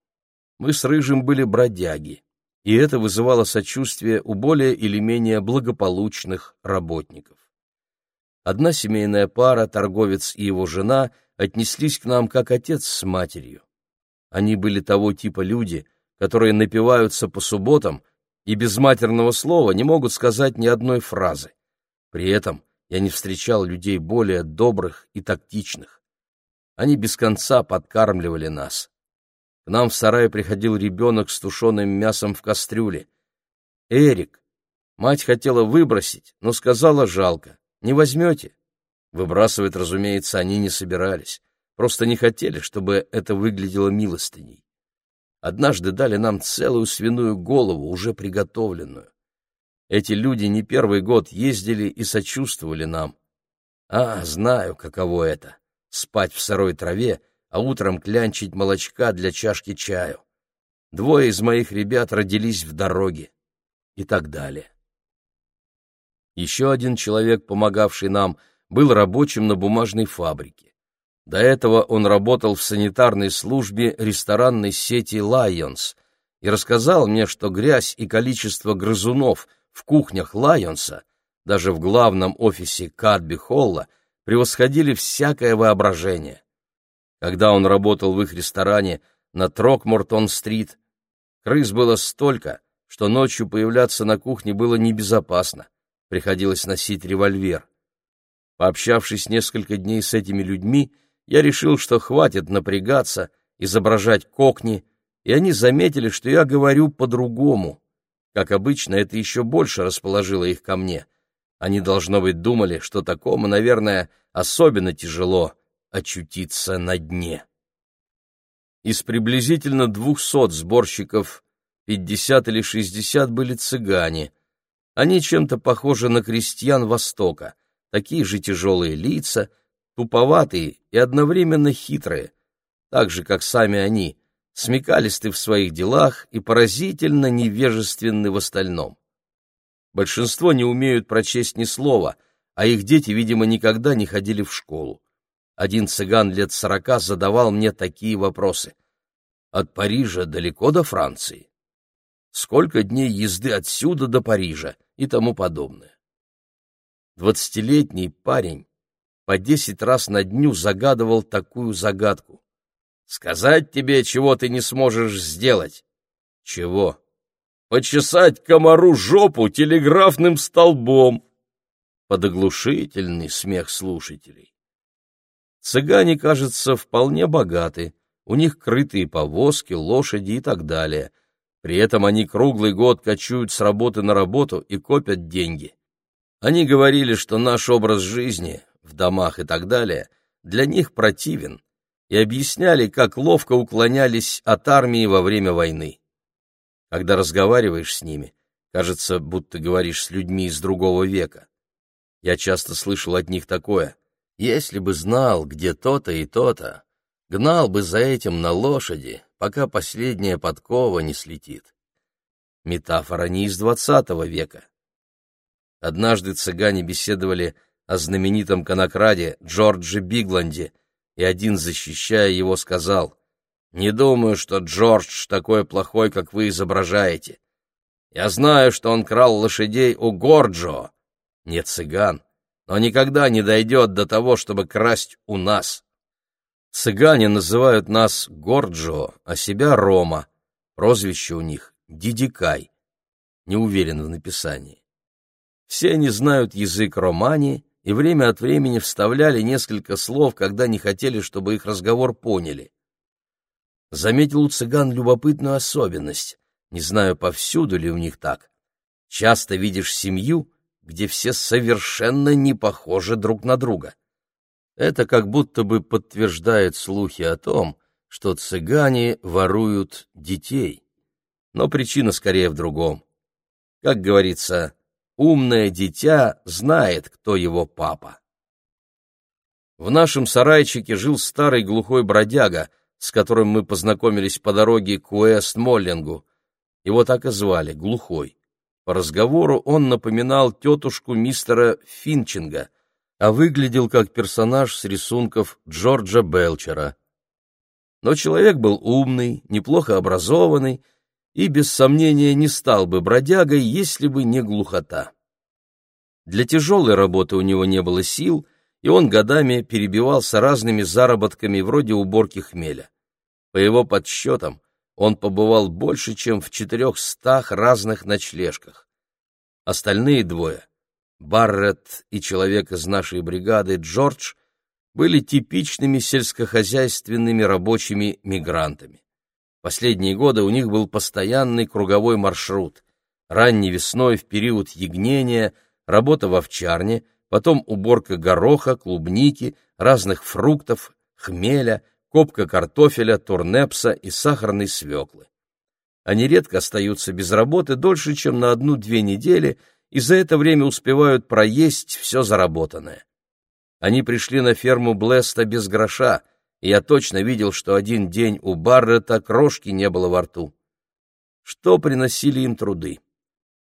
Мы с Рыжим были бродяги и это вызывало сочувствие у более или менее благополучных работников. Одна семейная пара, торговец и его жена, отнеслись к нам как отец с матерью. Они были того типа люди, которые напиваются по субботам и без матерного слова не могут сказать ни одной фразы. При этом я не встречал людей более добрых и тактичных. Они без конца подкармливали нас. К нам в сарай приходил ребенок с тушеным мясом в кастрюле. Эрик. Мать хотела выбросить, но сказала жалко. Не возьмете? Выбрасывать, разумеется, они не собирались. Просто не хотели, чтобы это выглядело милостыней. Однажды дали нам целую свиную голову, уже приготовленную. Эти люди не первый год ездили и сочувствовали нам. А, знаю, каково это — спать в сырой траве а утром клянчить молочка для чашки чаю. Двое из моих ребят родились в дороге и так далее. Еще один человек, помогавший нам, был рабочим на бумажной фабрике. До этого он работал в санитарной службе ресторанной сети «Лайонс» и рассказал мне, что грязь и количество грызунов в кухнях «Лайонса» даже в главном офисе Кадби Холла превосходили всякое воображение. Когда он работал в их ресторане на Трокмортон-стрит, крыс было столько, что ночью появляться на кухне было небезопасно. Приходилось носить револьвер. Пообщавшись несколько дней с этими людьми, я решил, что хватит напрягаться, изображать кокни, и они заметили, что я говорю по-другому. Как обычно, это еще больше расположило их ко мне. Они, должно быть, думали, что такому, наверное, особенно тяжело — очутиться на дне. Из приблизительно двухсот сборщиков пятьдесят или шестьдесят были цыгане. Они чем-то похожи на крестьян Востока, такие же тяжелые лица, туповатые и одновременно хитрые, так же, как сами они, смекалисты в своих делах и поразительно невежественны в остальном. Большинство не умеют прочесть ни слова, а их дети, видимо, никогда не ходили в школу. Один цыган лет сорока задавал мне такие вопросы. От Парижа далеко до Франции? Сколько дней езды отсюда до Парижа и тому подобное? Двадцатилетний парень по десять раз на дню загадывал такую загадку. Сказать тебе, чего ты не сможешь сделать? Чего? Почесать комару жопу телеграфным столбом. Под оглушительный смех слушателей. Цыгане, кажется, вполне богаты, у них крытые повозки, лошади и так далее. При этом они круглый год кочуют с работы на работу и копят деньги. Они говорили, что наш образ жизни, в домах и так далее, для них противен, и объясняли, как ловко уклонялись от армии во время войны. Когда разговариваешь с ними, кажется, будто говоришь с людьми из другого века. Я часто слышал от них такое — если бы знал, где то-то и то-то, гнал бы за этим на лошади, пока последняя подкова не слетит. Метафора не из двадцатого века. Однажды цыгане беседовали о знаменитом конокраде Джордже Бигланде, и один, защищая его, сказал, «Не думаю, что Джордж такой плохой, как вы изображаете. Я знаю, что он крал лошадей у Горджо, не цыган, но никогда не дойдет до того, чтобы красть у нас. Цыгане называют нас Горджо, а себя Рома. Прозвище у них — Дидикай. Не уверен в написании. Все они знают язык романи и время от времени вставляли несколько слов, когда не хотели, чтобы их разговор поняли. Заметил у цыган любопытную особенность. Не знаю, повсюду ли у них так. Часто видишь семью — где все совершенно не похожи друг на друга. Это как будто бы подтверждает слухи о том, что цыгане воруют детей. Но причина скорее в другом. Как говорится, умное дитя знает, кто его папа. В нашем сарайчике жил старый глухой бродяга, с которым мы познакомились по дороге к Уэст-Моллингу. Его так и звали — Глухой. По разговору он напоминал тетушку мистера Финчинга, а выглядел как персонаж с рисунков Джорджа Белчера. Но человек был умный, неплохо образованный и, без сомнения, не стал бы бродягой, если бы не глухота. Для тяжелой работы у него не было сил, и он годами перебивался разными заработками вроде уборки хмеля. По его подсчетам, он побывал больше, чем в четырехстах разных ночлежках. Остальные двое Барретт и человек из нашей бригады Джордж были типичными сельскохозяйственными рабочими мигрантами. Последние годы у них был постоянный круговой маршрут. Ранней весной в период ягнения, работа в овчарне, потом уборка гороха, клубники, разных фруктов, хмеля, копка картофеля, турнепса и сахарной свеклы. Они редко остаются без работы дольше, чем на одну-две недели – и за это время успевают проесть все заработанное. Они пришли на ферму Блеста без гроша, я точно видел, что один день у Баррета крошки не было во рту. Что приносили им труды?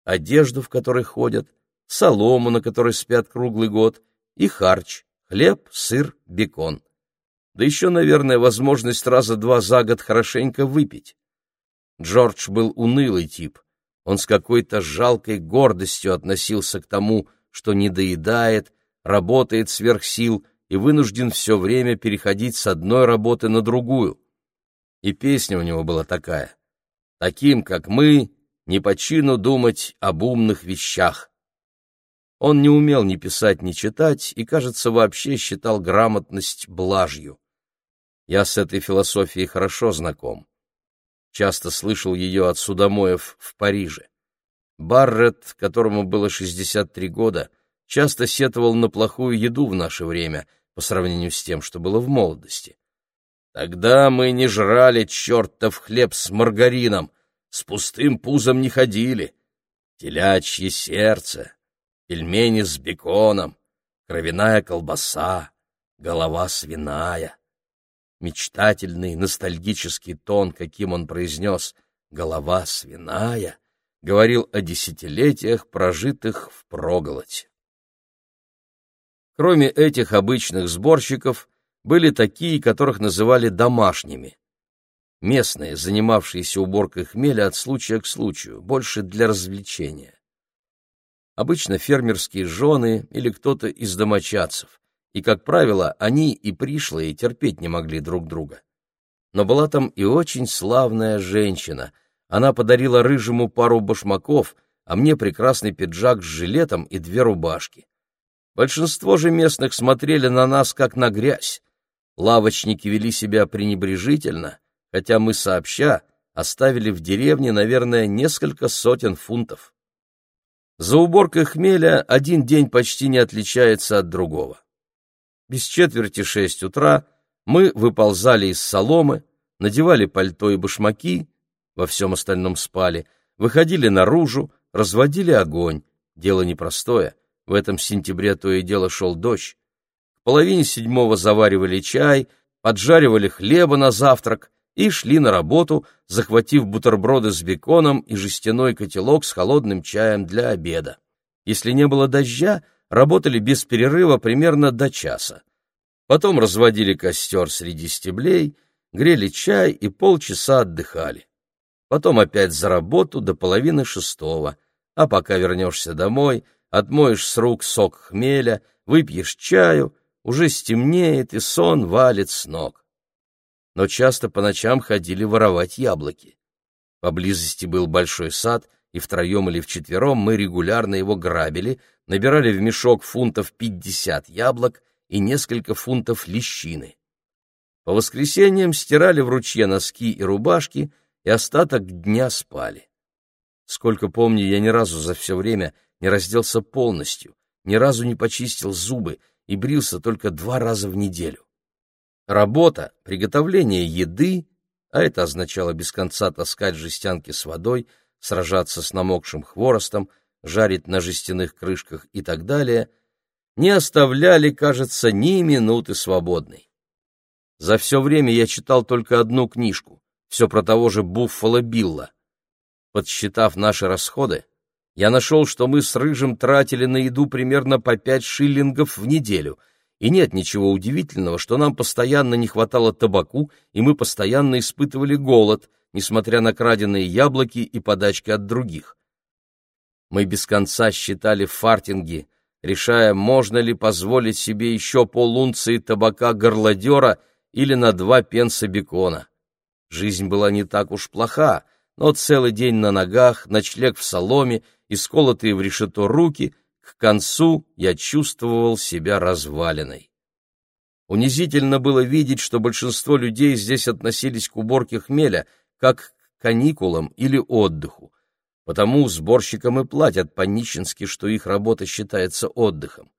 Одежду, в которой ходят, солому, на которой спят круглый год, и харч, хлеб, сыр, бекон. Да еще, наверное, возможность раза два за год хорошенько выпить. Джордж был унылый тип, он с какой-то жалкой гордостью относился к тому, что не доедает, работает сверх сил и вынужден все время переходить с одной работы на другую. И песня у него была такая. «Таким, как мы, не по чину думать об умных вещах». Он не умел ни писать, ни читать и, кажется, вообще считал грамотность блажью. Я с этой философией хорошо знаком часто слышал ее от судомоев в Париже. Барретт, которому было 63 года, часто сетовал на плохую еду в наше время по сравнению с тем, что было в молодости. Тогда мы не жрали чертов хлеб с маргарином, с пустым пузом не ходили. Телячье сердце, пельмени с беконом, кровяная колбаса, голова свиная мечтательный, ностальгический тон, каким он произнес «голова свиная», говорил о десятилетиях, прожитых в проголодь. Кроме этих обычных сборщиков, были такие, которых называли домашними. Местные, занимавшиеся уборкой хмеля от случая к случаю, больше для развлечения. Обычно фермерские жены или кто-то из домочадцев, и, как правило, они и пришлые терпеть не могли друг друга. Но была там и очень славная женщина. Она подарила рыжему пару башмаков, а мне прекрасный пиджак с жилетом и две рубашки. Большинство же местных смотрели на нас, как на грязь. Лавочники вели себя пренебрежительно, хотя мы сообща оставили в деревне, наверное, несколько сотен фунтов. За уборкой хмеля один день почти не отличается от другого. Без четверти шесть утра мы выползали из соломы, надевали пальто и башмаки, во всем остальном спали, выходили наружу, разводили огонь. Дело непростое, в этом сентябре то и дело шел дождь. К половине седьмого заваривали чай, поджаривали хлеба на завтрак и шли на работу, захватив бутерброды с беконом и жестяной котелок с холодным чаем для обеда. Если не было дождя, работали без перерыва примерно до часа. Потом разводили костер среди стеблей, грели чай и полчаса отдыхали. Потом опять за работу до половины шестого, а пока вернешься домой, отмоешь с рук сок хмеля, выпьешь чаю, уже стемнеет и сон валит с ног. Но часто по ночам ходили воровать яблоки. Поблизости был большой сад, и втроем или вчетвером мы регулярно его грабили, набирали в мешок фунтов пятьдесят яблок и несколько фунтов лещины. По воскресеньям стирали в ручье носки и рубашки, и остаток дня спали. Сколько помню, я ни разу за все время не разделся полностью, ни разу не почистил зубы и брился только два раза в неделю. Работа, приготовление еды, а это означало без конца таскать жестянки с водой, сражаться с намокшим хворостом, жарить на жестяных крышках и так далее, не оставляли, кажется, ни минуты свободной. За все время я читал только одну книжку, все про того же Буффало Билла. Подсчитав наши расходы, я нашел, что мы с Рыжим тратили на еду примерно по пять шиллингов в неделю, и нет ничего удивительного, что нам постоянно не хватало табаку, и мы постоянно испытывали голод, несмотря на краденые яблоки и подачки от других. Мы без конца считали фартинги, решая, можно ли позволить себе еще полунции табака горлодера или на два пенса бекона. Жизнь была не так уж плоха, но целый день на ногах, ночлег в соломе и сколотые в решето руки, к концу я чувствовал себя развалиной. Унизительно было видеть, что большинство людей здесь относились к уборке хмеля как к каникулам или отдыху, Потому сборщикам и платят по-нищенски, что их работа считается отдыхом.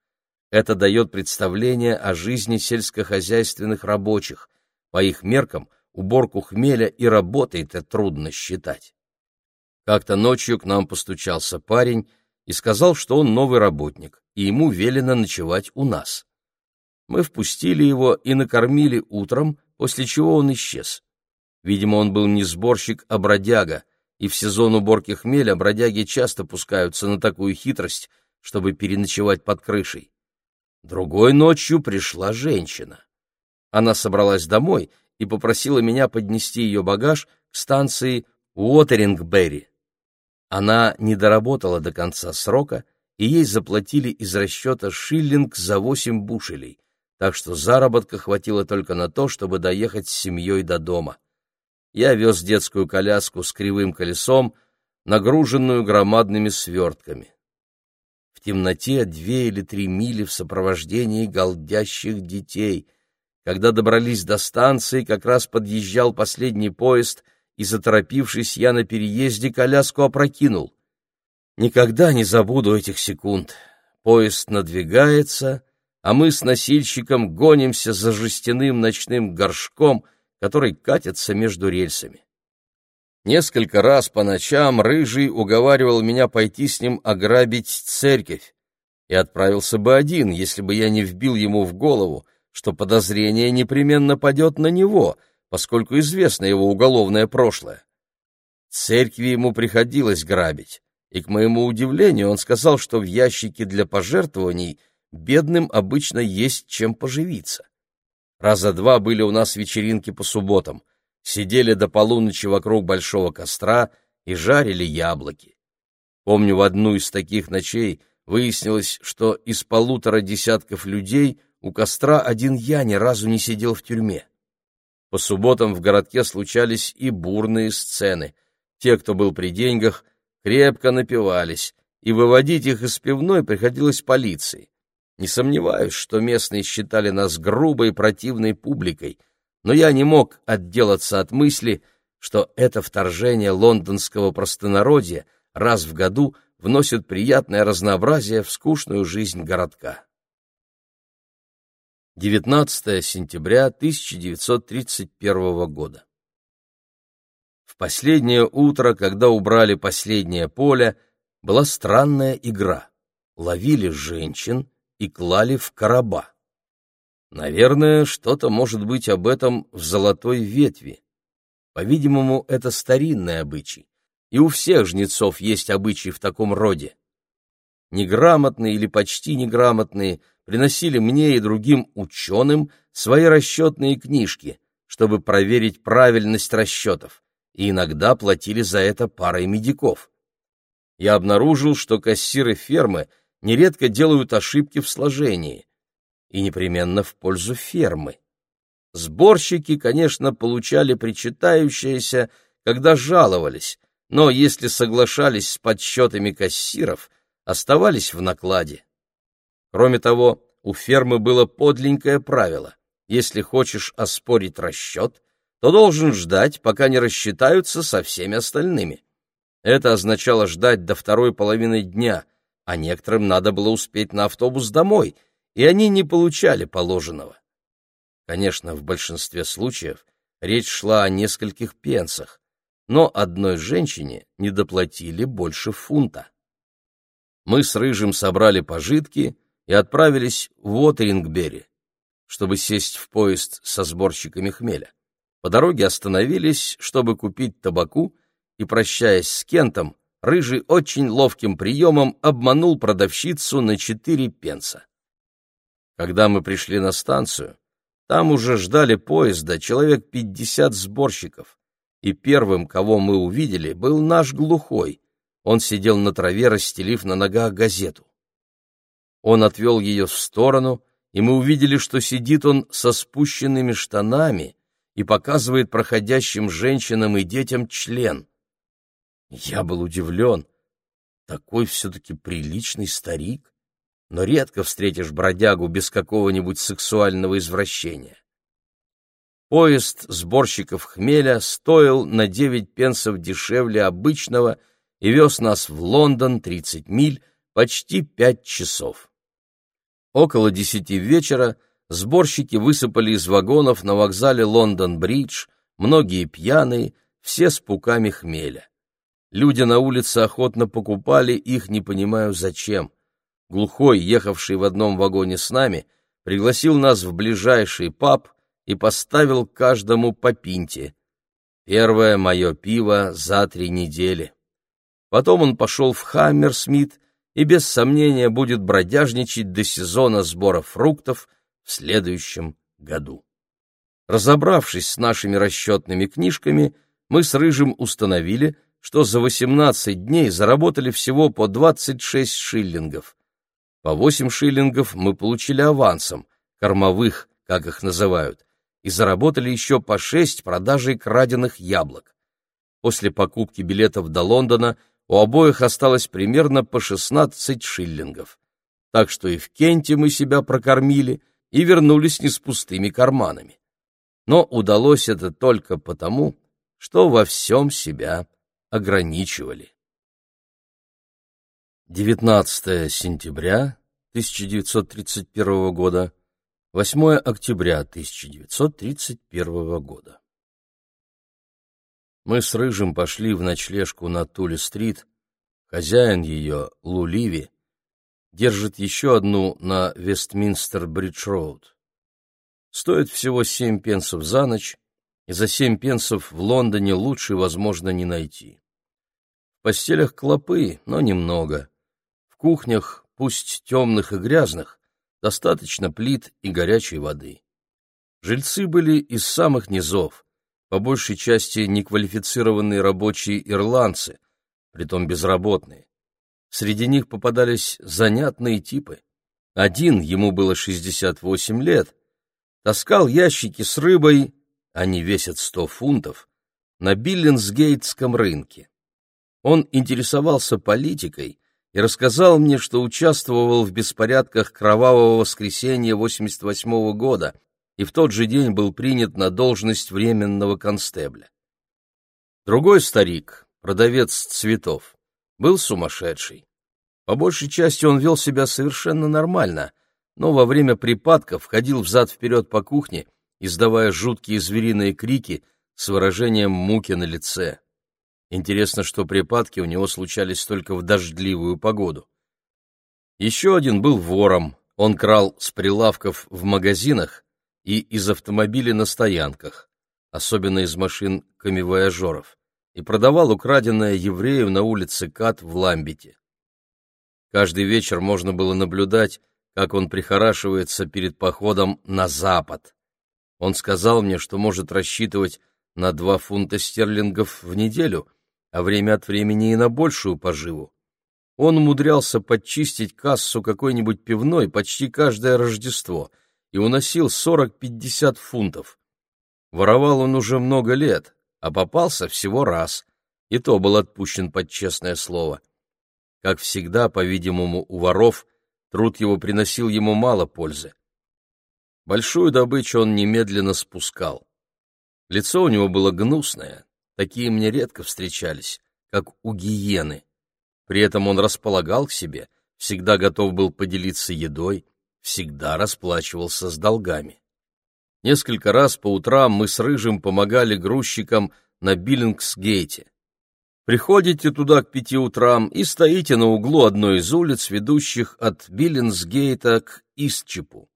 Это дает представление о жизни сельскохозяйственных рабочих. По их меркам, уборку хмеля и работой-то трудно считать. Как-то ночью к нам постучался парень и сказал, что он новый работник, и ему велено ночевать у нас. Мы впустили его и накормили утром, после чего он исчез. Видимо, он был не сборщик, а бродяга, и в сезон уборки хмеля бродяги часто пускаются на такую хитрость, чтобы переночевать под крышей. Другой ночью пришла женщина. Она собралась домой и попросила меня поднести ее багаж к станции Уотерингберри. Она не доработала до конца срока, и ей заплатили из расчета шиллинг за восемь бушелей, так что заработка хватило только на то, чтобы доехать с семьей до дома я вез детскую коляску с кривым колесом, нагруженную громадными свертками. В темноте две или три мили в сопровождении голдящих детей. Когда добрались до станции, как раз подъезжал последний поезд, и, заторопившись, я на переезде коляску опрокинул. Никогда не забуду этих секунд. Поезд надвигается, а мы с носильщиком гонимся за жестяным ночным горшком — который катится между рельсами. Несколько раз по ночам Рыжий уговаривал меня пойти с ним ограбить церковь, и отправился бы один, если бы я не вбил ему в голову, что подозрение непременно падет на него, поскольку известно его уголовное прошлое. Церкви ему приходилось грабить, и, к моему удивлению, он сказал, что в ящике для пожертвований бедным обычно есть чем поживиться. Раза два были у нас вечеринки по субботам. Сидели до полуночи вокруг большого костра и жарили яблоки. Помню, в одну из таких ночей выяснилось, что из полутора десятков людей у костра один я ни разу не сидел в тюрьме. По субботам в городке случались и бурные сцены. Те, кто был при деньгах, крепко напивались, и выводить их из пивной приходилось полиции. Не сомневаюсь, что местные считали нас грубой противной публикой, но я не мог отделаться от мысли, что это вторжение лондонского простонародья раз в году вносит приятное разнообразие в скучную жизнь городка. 19 сентября 1931 года. В последнее утро, когда убрали последнее поле, была странная игра. Ловили женщин, и клали в короба. Наверное, что-то может быть об этом в золотой ветви. По-видимому, это старинный обычай, и у всех жнецов есть обычаи в таком роде. Неграмотные или почти неграмотные приносили мне и другим ученым свои расчетные книжки, чтобы проверить правильность расчетов, и иногда платили за это парой медиков. Я обнаружил, что кассиры фермы нередко делают ошибки в сложении, и непременно в пользу фермы. Сборщики, конечно, получали причитающееся, когда жаловались, но если соглашались с подсчетами кассиров, оставались в накладе. Кроме того, у фермы было подленькое правило. Если хочешь оспорить расчет, то должен ждать, пока не рассчитаются со всеми остальными. Это означало ждать до второй половины дня — а некоторым надо было успеть на автобус домой, и они не получали положенного. Конечно, в большинстве случаев речь шла о нескольких пенсах, но одной женщине не доплатили больше фунта. мы с Рыжим собрали пожитки и отправились в Уотерингбери, чтобы сесть в поезд со сборщиками хмеля. По дороге остановились, чтобы купить табаку, и, прощаясь с Кентом, Рыжий очень ловким приемом обманул продавщицу на четыре пенса. Когда мы пришли на станцию, там уже ждали поезда человек пятьдесят сборщиков, и первым, кого мы увидели, был наш глухой. Он сидел на траве, расстелив на ногах газету. Он отвел ее в сторону, и мы увидели, что сидит он со спущенными штанами и показывает проходящим женщинам и детям член. Я был удивлен. Такой все-таки приличный старик. Но редко встретишь бродягу без какого-нибудь сексуального извращения. Поезд сборщиков хмеля стоил на девять пенсов дешевле обычного и вез нас в Лондон 30 миль, почти пять часов. Около десяти вечера сборщики высыпали из вагонов на вокзале Лондон-Бридж, многие пьяные, все с пуками хмеля. Люди на улице охотно покупали их, не понимаю зачем. Глухой, ехавший в одном вагоне с нами, пригласил нас в ближайший паб и поставил каждому по пинте. Первое мое пиво за три недели. Потом он пошел в Хаммерсмит и без сомнения будет бродяжничать до сезона сбора фруктов в следующем году. Разобравшись с нашими расчетными книжками, мы с Рыжим установили, что за 18 дней заработали всего по 26 шиллингов. По 8 шиллингов мы получили авансом, кормовых, как их называют, и заработали еще по 6 продажей краденных яблок. После покупки билетов до Лондона у обоих осталось примерно по 16 шиллингов. Так что и в Кенте мы себя прокормили и вернулись не с пустыми карманами. Но удалось это только потому, что во всем себя ограничивали. 19 сентября 1931 года, 8 октября 1931 года. Мы с Рыжим пошли в ночлежку на Тули-стрит. Хозяин ее, Луливи, держит еще одну на Вестминстер-Бридж-Роуд. Стоит всего семь пенсов за ночь, и за семь пенсов в Лондоне лучше, возможно, не найти. В постелях клопы, но немного. В кухнях, пусть темных и грязных, достаточно плит и горячей воды. Жильцы были из самых низов, по большей части неквалифицированные рабочие ирландцы, притом безработные. Среди них попадались занятные типы. Один, ему было 68 лет, таскал ящики с рыбой они весят сто фунтов, на Биллинсгейтском рынке. Он интересовался политикой и рассказал мне, что участвовал в беспорядках кровавого воскресенья 88 -го года и в тот же день был принят на должность временного констебля. Другой старик, продавец цветов, был сумасшедший. По большей части он вел себя совершенно нормально, но во время припадков ходил взад-вперед по кухне издавая жуткие звериные крики с выражением муки на лице. Интересно, что припадки у него случались только в дождливую погоду. Еще один был вором. Он крал с прилавков в магазинах и из автомобилей на стоянках, особенно из машин камевояжеров, и продавал украденное еврею на улице Кат в Ламбете. Каждый вечер можно было наблюдать, как он прихорашивается перед походом на запад. Он сказал мне, что может рассчитывать на два фунта стерлингов в неделю, а время от времени и на большую поживу. Он умудрялся подчистить кассу какой-нибудь пивной почти каждое Рождество и уносил 40-50 фунтов. Воровал он уже много лет, а попался всего раз, и то был отпущен под честное слово. Как всегда, по-видимому, у воров труд его приносил ему мало пользы. Большую добычу он немедленно спускал. Лицо у него было гнусное, такие мне редко встречались, как у гиены. При этом он располагал к себе, всегда готов был поделиться едой, всегда расплачивался с долгами. Несколько раз по утрам мы с Рыжим помогали грузчикам на Биллингсгейте. Приходите туда к пяти утрам и стоите на углу одной из улиц, ведущих от Биллинсгейта к Истчепу.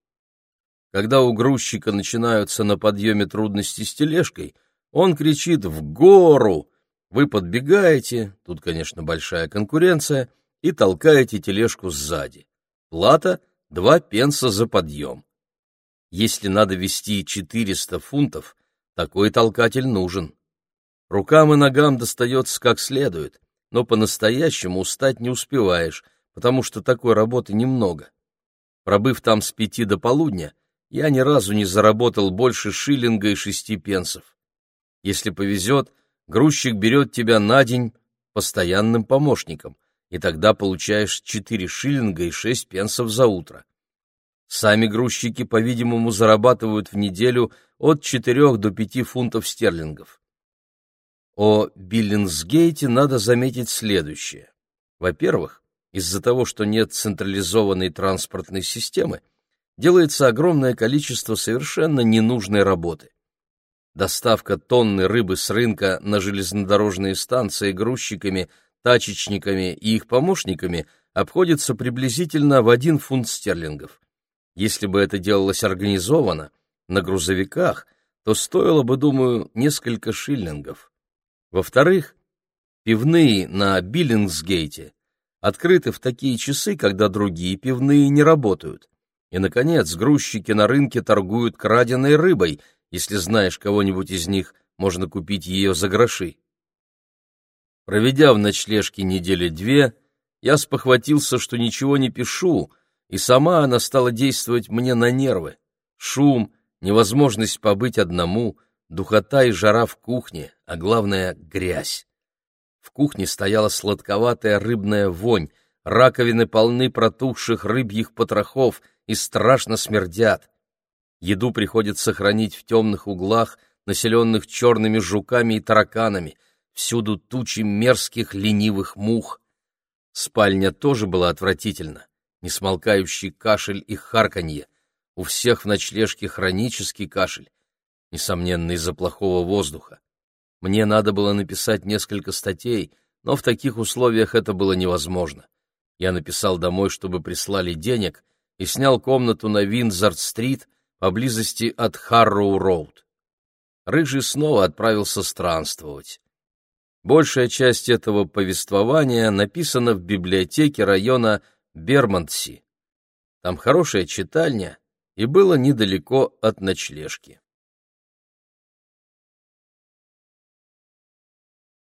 Когда у грузчика начинаются на подъеме трудности с тележкой, он кричит «в гору!» Вы подбегаете, тут, конечно, большая конкуренция, и толкаете тележку сзади. Плата — два пенса за подъем. Если надо вести 400 фунтов, такой толкатель нужен. Рукам и ногам достается как следует, но по-настоящему устать не успеваешь, потому что такой работы немного. Пробыв там с пяти до полудня, я ни разу не заработал больше шиллинга и шести пенсов. Если повезет, грузчик берет тебя на день постоянным помощником, и тогда получаешь четыре шиллинга и шесть пенсов за утро. Сами грузчики, по-видимому, зарабатывают в неделю от четырех до пяти фунтов стерлингов. О Биллинсгейте надо заметить следующее. Во-первых, из-за того, что нет централизованной транспортной системы, делается огромное количество совершенно ненужной работы. Доставка тонны рыбы с рынка на железнодорожные станции грузчиками, тачечниками и их помощниками обходится приблизительно в один фунт стерлингов. Если бы это делалось организованно, на грузовиках, то стоило бы, думаю, несколько шиллингов. Во-вторых, пивные на Биллингсгейте открыты в такие часы, когда другие пивные не работают. И, наконец, грузчики на рынке торгуют краденой рыбой, если знаешь кого-нибудь из них, можно купить ее за гроши. Проведя в ночлежке недели две, я спохватился, что ничего не пишу, и сама она стала действовать мне на нервы. Шум, невозможность побыть одному — духота и жара в кухне, а главное — грязь. В кухне стояла сладковатая рыбная вонь, раковины полны протухших рыбьих потрохов и страшно смердят. Еду приходится хранить в темных углах, населенных черными жуками и тараканами, всюду тучи мерзких ленивых мух. Спальня тоже была отвратительна, несмолкающий кашель и харканье. У всех в ночлежке хронический кашель, несомненно, из-за плохого воздуха. Мне надо было написать несколько статей, но в таких условиях это было невозможно. Я написал домой, чтобы прислали денег, и снял комнату на Виндзорд-стрит поблизости от Харроу-роуд. Рыжий снова отправился странствовать. Большая часть этого повествования написана в библиотеке района Бермонтси. Там хорошая читальня, и было недалеко от ночлежки.